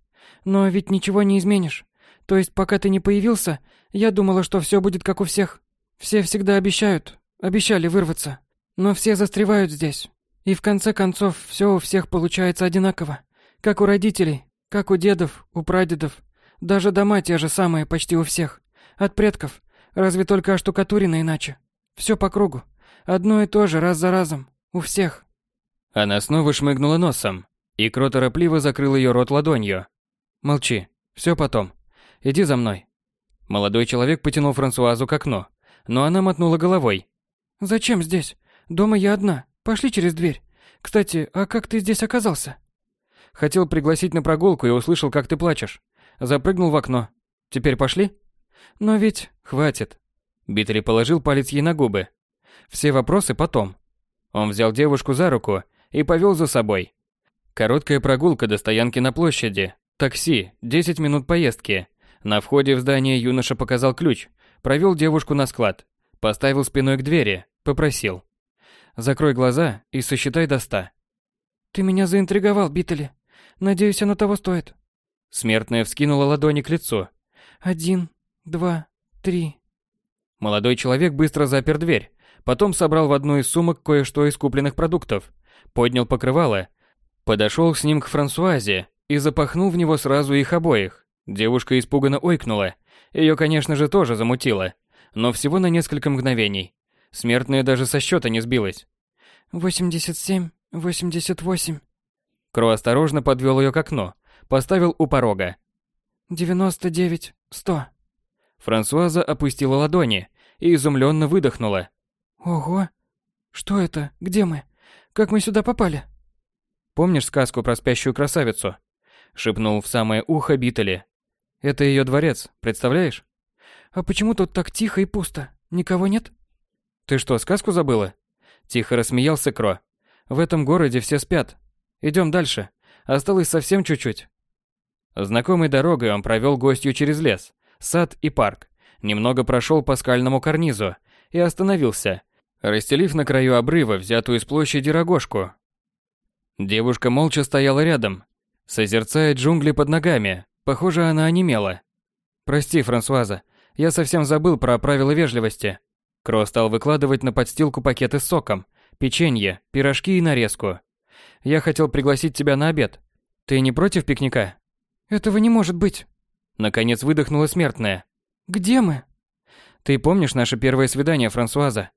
Но ведь ничего не изменишь. То есть, пока ты не появился, я думала, что все будет как у всех. Все всегда обещают, обещали вырваться. Но все застревают здесь. И в конце концов, все у всех получается одинаково. Как у родителей, как у дедов, у прадедов. Даже дома те же самые почти у всех. От предков. Разве только оштукатурены иначе. Все по кругу. Одно и то же раз за разом. У всех. Она снова шмыгнула носом, и Кро торопливо закрыл ее рот ладонью. «Молчи. Все потом. Иди за мной». Молодой человек потянул Франсуазу к окну, но она мотнула головой. «Зачем здесь? Дома я одна. Пошли через дверь. Кстати, а как ты здесь оказался?» Хотел пригласить на прогулку и услышал, как ты плачешь. Запрыгнул в окно. Теперь пошли? Но ведь... Хватит. Биттери положил палец ей на губы. Все вопросы потом. Он взял девушку за руку и повел за собой. Короткая прогулка до стоянки на площади. Такси, 10 минут поездки. На входе в здание юноша показал ключ, провел девушку на склад, поставил спиной к двери, попросил. «Закрой глаза и сосчитай до ста». «Ты меня заинтриговал, Биттели. Надеюсь, оно того стоит». Смертная вскинула ладони к лицу. «Один, два, три». Молодой человек быстро запер дверь, потом собрал в одну из сумок кое-что из купленных продуктов, поднял покрывало, подошел с ним к Франсуазе и запахнул в него сразу их обоих. Девушка испуганно ойкнула. Ее, конечно же, тоже замутило, но всего на несколько мгновений. Смертная даже со счета не сбилась. «Восемьдесят семь, восемьдесят восемь». Кро осторожно подвел ее к окну, поставил у порога. «Девяносто девять, сто». Франсуаза опустила ладони и изумленно выдохнула. «Ого! Что это? Где мы? Как мы сюда попали?» «Помнишь сказку про спящую красавицу?» Шепнул в самое ухо Битали. «Это ее дворец, представляешь?» «А почему тут так тихо и пусто? Никого нет?» «Ты что, сказку забыла?» Тихо рассмеялся Кро. «В этом городе все спят, Идем дальше. Осталось совсем чуть-чуть. Знакомой дорогой он провел гостью через лес, сад и парк. Немного прошел по скальному карнизу и остановился, расстелив на краю обрыва взятую с площади рогожку. Девушка молча стояла рядом, созерцая джунгли под ногами. Похоже, она онемела. «Прости, Франсуаза, я совсем забыл про правила вежливости». Кро стал выкладывать на подстилку пакеты с соком, печенье, пирожки и нарезку. Я хотел пригласить тебя на обед. Ты не против пикника? Этого не может быть. Наконец выдохнула смертная. Где мы? Ты помнишь наше первое свидание, Франсуаза?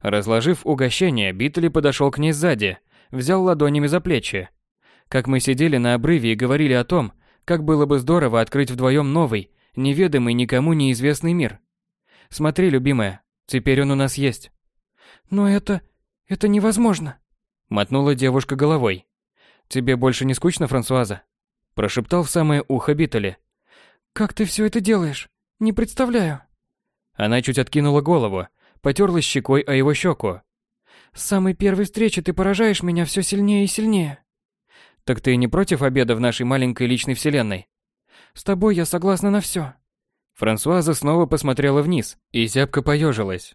Разложив угощение, Битли подошел к ней сзади, взял ладонями за плечи. Как мы сидели на обрыве и говорили о том, как было бы здорово открыть вдвоем новый, неведомый никому неизвестный мир. Смотри, любимая, теперь он у нас есть. Но это... это невозможно. Мотнула девушка головой. «Тебе больше не скучно, Франсуаза?» Прошептал в самое ухо Биттели. «Как ты все это делаешь? Не представляю». Она чуть откинула голову, потерлась щекой о его щеку. «С самой первой встречи ты поражаешь меня все сильнее и сильнее». «Так ты не против обеда в нашей маленькой личной вселенной?» «С тобой я согласна на все». Франсуаза снова посмотрела вниз и зябко поежилась.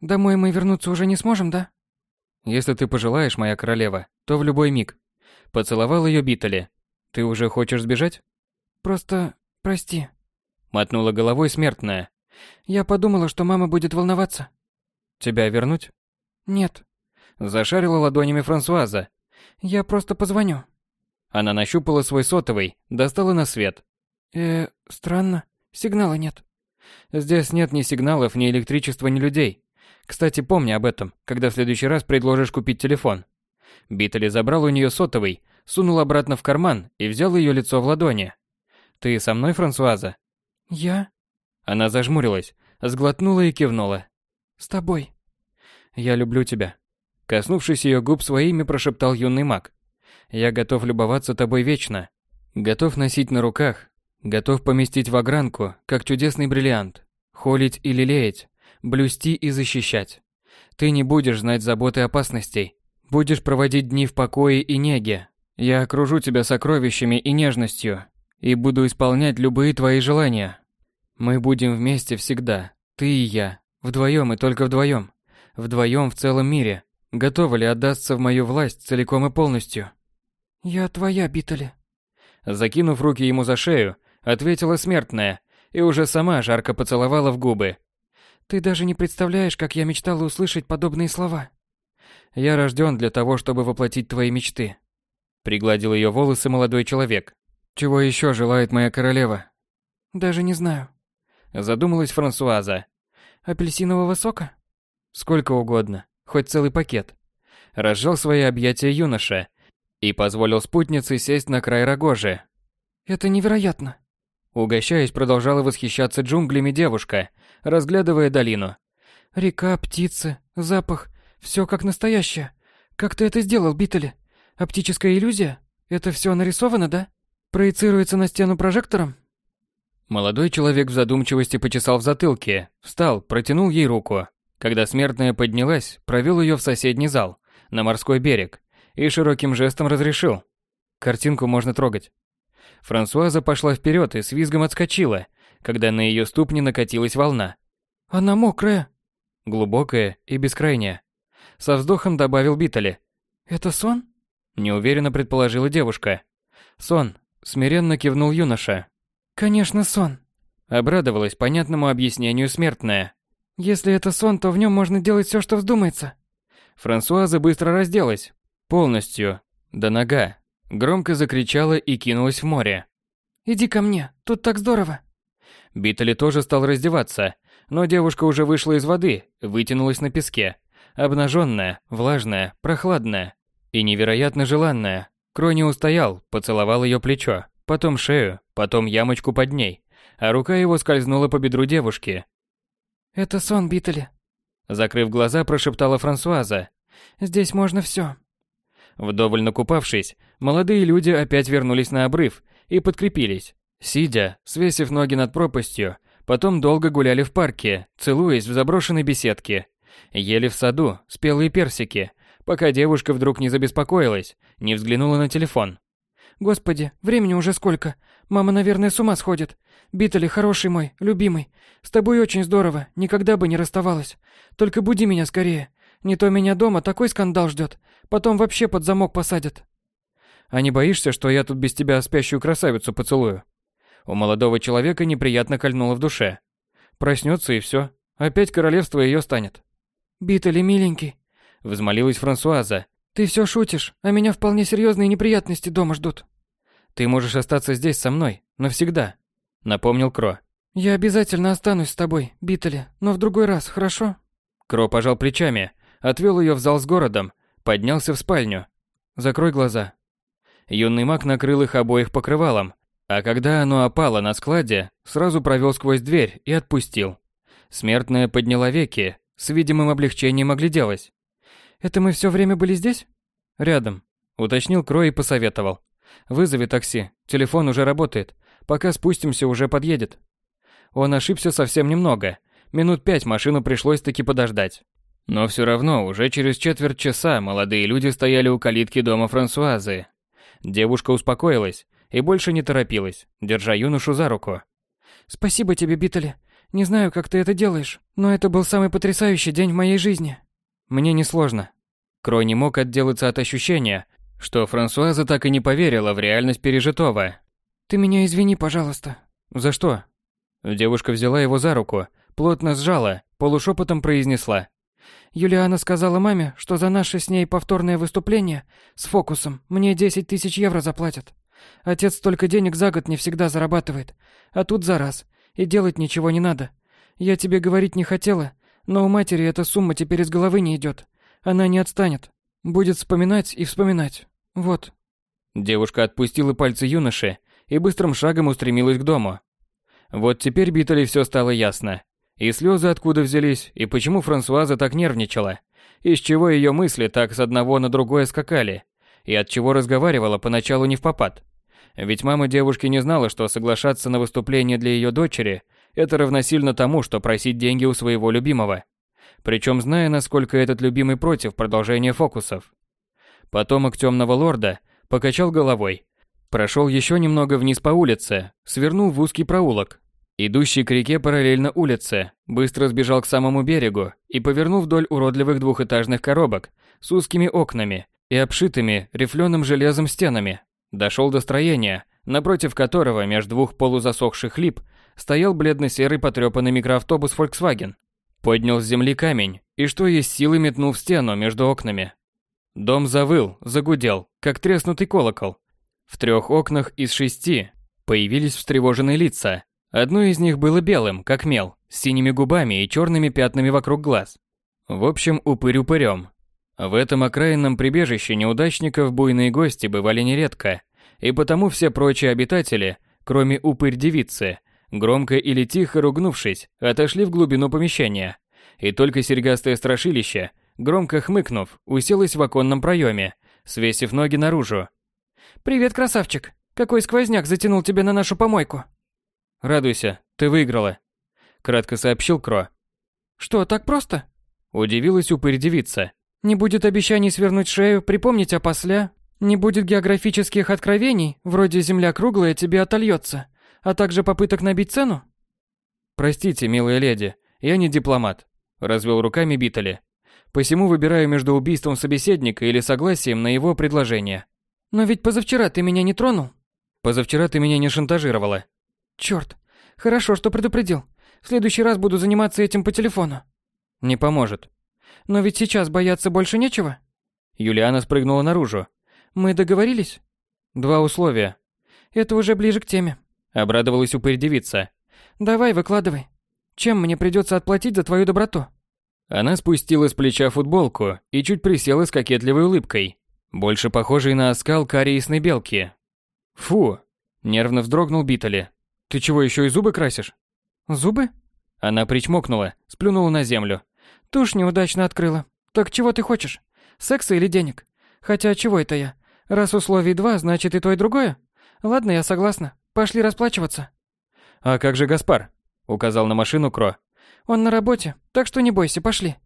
«Домой мы вернуться уже не сможем, да?» Если ты пожелаешь, моя королева, то в любой миг. Поцеловал ее Битали. Ты уже хочешь сбежать? Просто прости. Мотнула головой смертная. Я подумала, что мама будет волноваться. Тебя вернуть? Нет. Зашарила ладонями Франсуаза. Я просто позвоню. Она нащупала свой сотовый, достала на свет. Э, странно. Сигнала нет. Здесь нет ни сигналов, ни электричества, ни людей. Кстати, помни об этом, когда в следующий раз предложишь купить телефон. Биттели забрал у нее сотовый, сунул обратно в карман и взял ее лицо в ладони. «Ты со мной, Франсуаза?» «Я?» Она зажмурилась, сглотнула и кивнула. «С тобой». «Я люблю тебя». Коснувшись ее губ своими, прошептал юный маг. «Я готов любоваться тобой вечно. Готов носить на руках. Готов поместить в огранку, как чудесный бриллиант. Холить и лелеять блюсти и защищать. Ты не будешь знать заботы и опасностей. Будешь проводить дни в покое и неге. Я окружу тебя сокровищами и нежностью. И буду исполнять любые твои желания. Мы будем вместе всегда. Ты и я. Вдвоем и только вдвоем. Вдвоем в целом мире. Готова ли отдаться в мою власть целиком и полностью? Я твоя, Битали. Закинув руки ему за шею, ответила смертная и уже сама жарко поцеловала в губы, ты даже не представляешь, как я мечтала услышать подобные слова. Я рожден для того, чтобы воплотить твои мечты. Пригладил ее волосы молодой человек. Чего еще желает моя королева? Даже не знаю. Задумалась Франсуаза. Апельсинового сока? Сколько угодно, хоть целый пакет. Разжал свои объятия юноша и позволил спутнице сесть на край рогожи. Это невероятно. Угощаясь, продолжала восхищаться джунглями девушка, разглядывая долину. Река, птицы, запах, все как настоящее. Как ты это сделал, Биттель? Оптическая иллюзия? Это все нарисовано, да? Проецируется на стену прожектором? Молодой человек в задумчивости почесал в затылке, встал, протянул ей руку. Когда смертная поднялась, провел ее в соседний зал, на морской берег, и широким жестом разрешил. Картинку можно трогать. Франсуаза пошла вперед и с визгом отскочила, когда на ее ступни накатилась волна. «Она мокрая!» Глубокая и бескрайняя. Со вздохом добавил Битали. «Это сон?» Неуверенно предположила девушка. «Сон», смиренно кивнул юноша. «Конечно, сон», обрадовалась понятному объяснению смертная. «Если это сон, то в нем можно делать все, что вздумается». Франсуаза быстро разделась. Полностью. До нога. Громко закричала и кинулась в море. «Иди ко мне, тут так здорово». Битали тоже стал раздеваться, но девушка уже вышла из воды, вытянулась на песке. Обнаженная, влажная, прохладная и невероятно желанная. Крони устоял, поцеловал ее плечо, потом шею, потом ямочку под ней, а рука его скользнула по бедру девушки. «Это сон, Биттеле», — закрыв глаза, прошептала Франсуаза. «Здесь можно все». Вдоволь накупавшись, молодые люди опять вернулись на обрыв и подкрепились. Сидя, свесив ноги над пропастью, потом долго гуляли в парке, целуясь в заброшенной беседке. Ели в саду спелые персики, пока девушка вдруг не забеспокоилась, не взглянула на телефон. «Господи, времени уже сколько. Мама, наверное, с ума сходит. Битали, хороший мой, любимый. С тобой очень здорово, никогда бы не расставалась. Только буди меня скорее. Не то меня дома такой скандал ждет. Потом вообще под замок посадят». «А не боишься, что я тут без тебя спящую красавицу поцелую?» У молодого человека неприятно кольнуло в душе. Проснется и все. Опять королевство ее станет. «Битали, миленький, Взмолилась Франсуаза. «Ты все шутишь, а меня вполне серьезные неприятности дома ждут». «Ты можешь остаться здесь со мной, навсегда», — напомнил Кро. «Я обязательно останусь с тобой, Биттеле, но в другой раз, хорошо?» Кро пожал плечами, отвел ее в зал с городом, поднялся в спальню. «Закрой глаза». Юный маг накрыл их обоих покрывалом, а когда оно опало на складе, сразу провел сквозь дверь и отпустил. Смертная подняла веки, с видимым облегчением огляделась. Это мы все время были здесь? Рядом. Уточнил Крой и посоветовал. Вызови такси. Телефон уже работает. Пока спустимся, уже подъедет. Он ошибся совсем немного. Минут пять машину пришлось таки подождать. Но все равно, уже через четверть часа молодые люди стояли у калитки дома Франсуазы. Девушка успокоилась и больше не торопилась, держа юношу за руку. «Спасибо тебе, Биттеле. Не знаю, как ты это делаешь, но это был самый потрясающий день в моей жизни». Мне несложно. Крой не мог отделаться от ощущения, что Франсуаза так и не поверила в реальность пережитого. «Ты меня извини, пожалуйста». «За что?» Девушка взяла его за руку, плотно сжала, полушепотом произнесла. «Юлиана сказала маме, что за наше с ней повторное выступление с фокусом мне 10 тысяч евро заплатят. Отец столько денег за год не всегда зарабатывает, а тут за раз, и делать ничего не надо. Я тебе говорить не хотела, но у матери эта сумма теперь из головы не идет. Она не отстанет. Будет вспоминать и вспоминать. Вот. Девушка отпустила пальцы юноши и быстрым шагом устремилась к дому. Вот теперь Битали все стало ясно. И слезы откуда взялись, и почему Франсуаза так нервничала, из чего ее мысли так с одного на другое скакали, и от чего разговаривала поначалу не в попад. Ведь мама девушки не знала, что соглашаться на выступление для ее дочери это равносильно тому, что просить деньги у своего любимого. Причем зная, насколько этот любимый против продолжения фокусов. Потомок темного лорда покачал головой, прошел еще немного вниз по улице, свернул в узкий проулок, идущий к реке параллельно улице, быстро сбежал к самому берегу и повернул вдоль уродливых двухэтажных коробок с узкими окнами и обшитыми рифленым железом стенами. Дошел до строения, напротив которого между двух полузасохших лип стоял бледно-серый потрепанный микроавтобус Volkswagen. Поднял с земли камень и что есть силы метнул в стену между окнами. Дом завыл, загудел, как треснутый колокол. В трех окнах из шести появились встревоженные лица. Одно из них было белым, как мел, с синими губами и черными пятнами вокруг глаз. В общем, упырь упырем. В этом окраинном прибежище неудачников буйные гости бывали нередко, и потому все прочие обитатели, кроме упырь-девицы, громко или тихо ругнувшись, отошли в глубину помещения. И только серьгастое страшилище, громко хмыкнув, уселось в оконном проеме, свесив ноги наружу. «Привет, красавчик! Какой сквозняк затянул тебя на нашу помойку?» «Радуйся, ты выиграла», — кратко сообщил Кро. «Что, так просто?» Удивилась упырь-девица. «Не будет обещаний свернуть шею, припомнить опосля, не будет географических откровений, вроде «Земля круглая» тебе отольется, а также попыток набить цену?» «Простите, милая леди, я не дипломат», — развел руками Биттели. «Посему выбираю между убийством собеседника или согласием на его предложение». «Но ведь позавчера ты меня не тронул?» «Позавчера ты меня не шантажировала». «Чёрт, хорошо, что предупредил. В следующий раз буду заниматься этим по телефону». «Не поможет». «Но ведь сейчас бояться больше нечего?» Юлиана спрыгнула наружу. «Мы договорились?» «Два условия». «Это уже ближе к теме», — обрадовалась упырь девица. «Давай, выкладывай. Чем мне придется отплатить за твою доброту?» Она спустила с плеча футболку и чуть присела с кокетливой улыбкой, больше похожей на оскал кариесной белки. «Фу!» — нервно вздрогнул Битали. «Ты чего, еще и зубы красишь?» «Зубы?» Она причмокнула, сплюнула на землю. «Тушь неудачно открыла. Так чего ты хочешь? Секса или денег? Хотя чего это я? Раз условий два, значит и то, и другое? Ладно, я согласна. Пошли расплачиваться. А как же Гаспар? Указал на машину Кро. Он на работе, так что не бойся, пошли.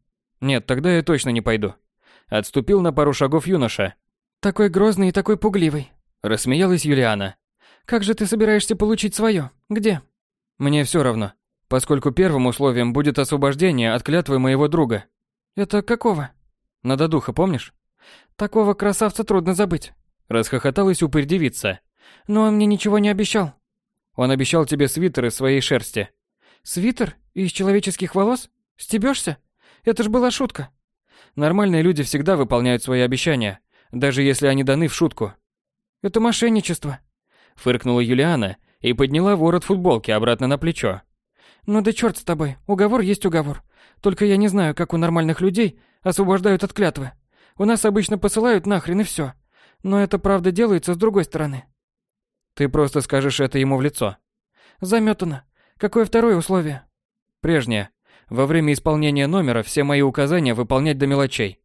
Нет, тогда я точно не пойду. Отступил на пару шагов юноша. Такой грозный и такой пугливый. Рассмеялась Юлиана. Как же ты собираешься получить свое? Где? Мне все равно, поскольку первым условием будет освобождение от клятвы моего друга. Это какого? Надо духа, помнишь? Такого красавца трудно забыть. Расхохоталась упырь девица. Но он мне ничего не обещал. Он обещал тебе свитер из своей шерсти. Свитер? Из человеческих волос? Стебешься? Это ж была шутка. Нормальные люди всегда выполняют свои обещания, даже если они даны в шутку. Это мошенничество. Фыркнула Юлиана и подняла ворот футболки обратно на плечо. Ну да черт с тобой, уговор есть уговор. Только я не знаю, как у нормальных людей освобождают от клятвы. У нас обычно посылают нахрен и все. Но это правда делается с другой стороны. Ты просто скажешь это ему в лицо. Заметано. Какое второе условие? Прежнее. Во время исполнения номера все мои указания выполнять до мелочей.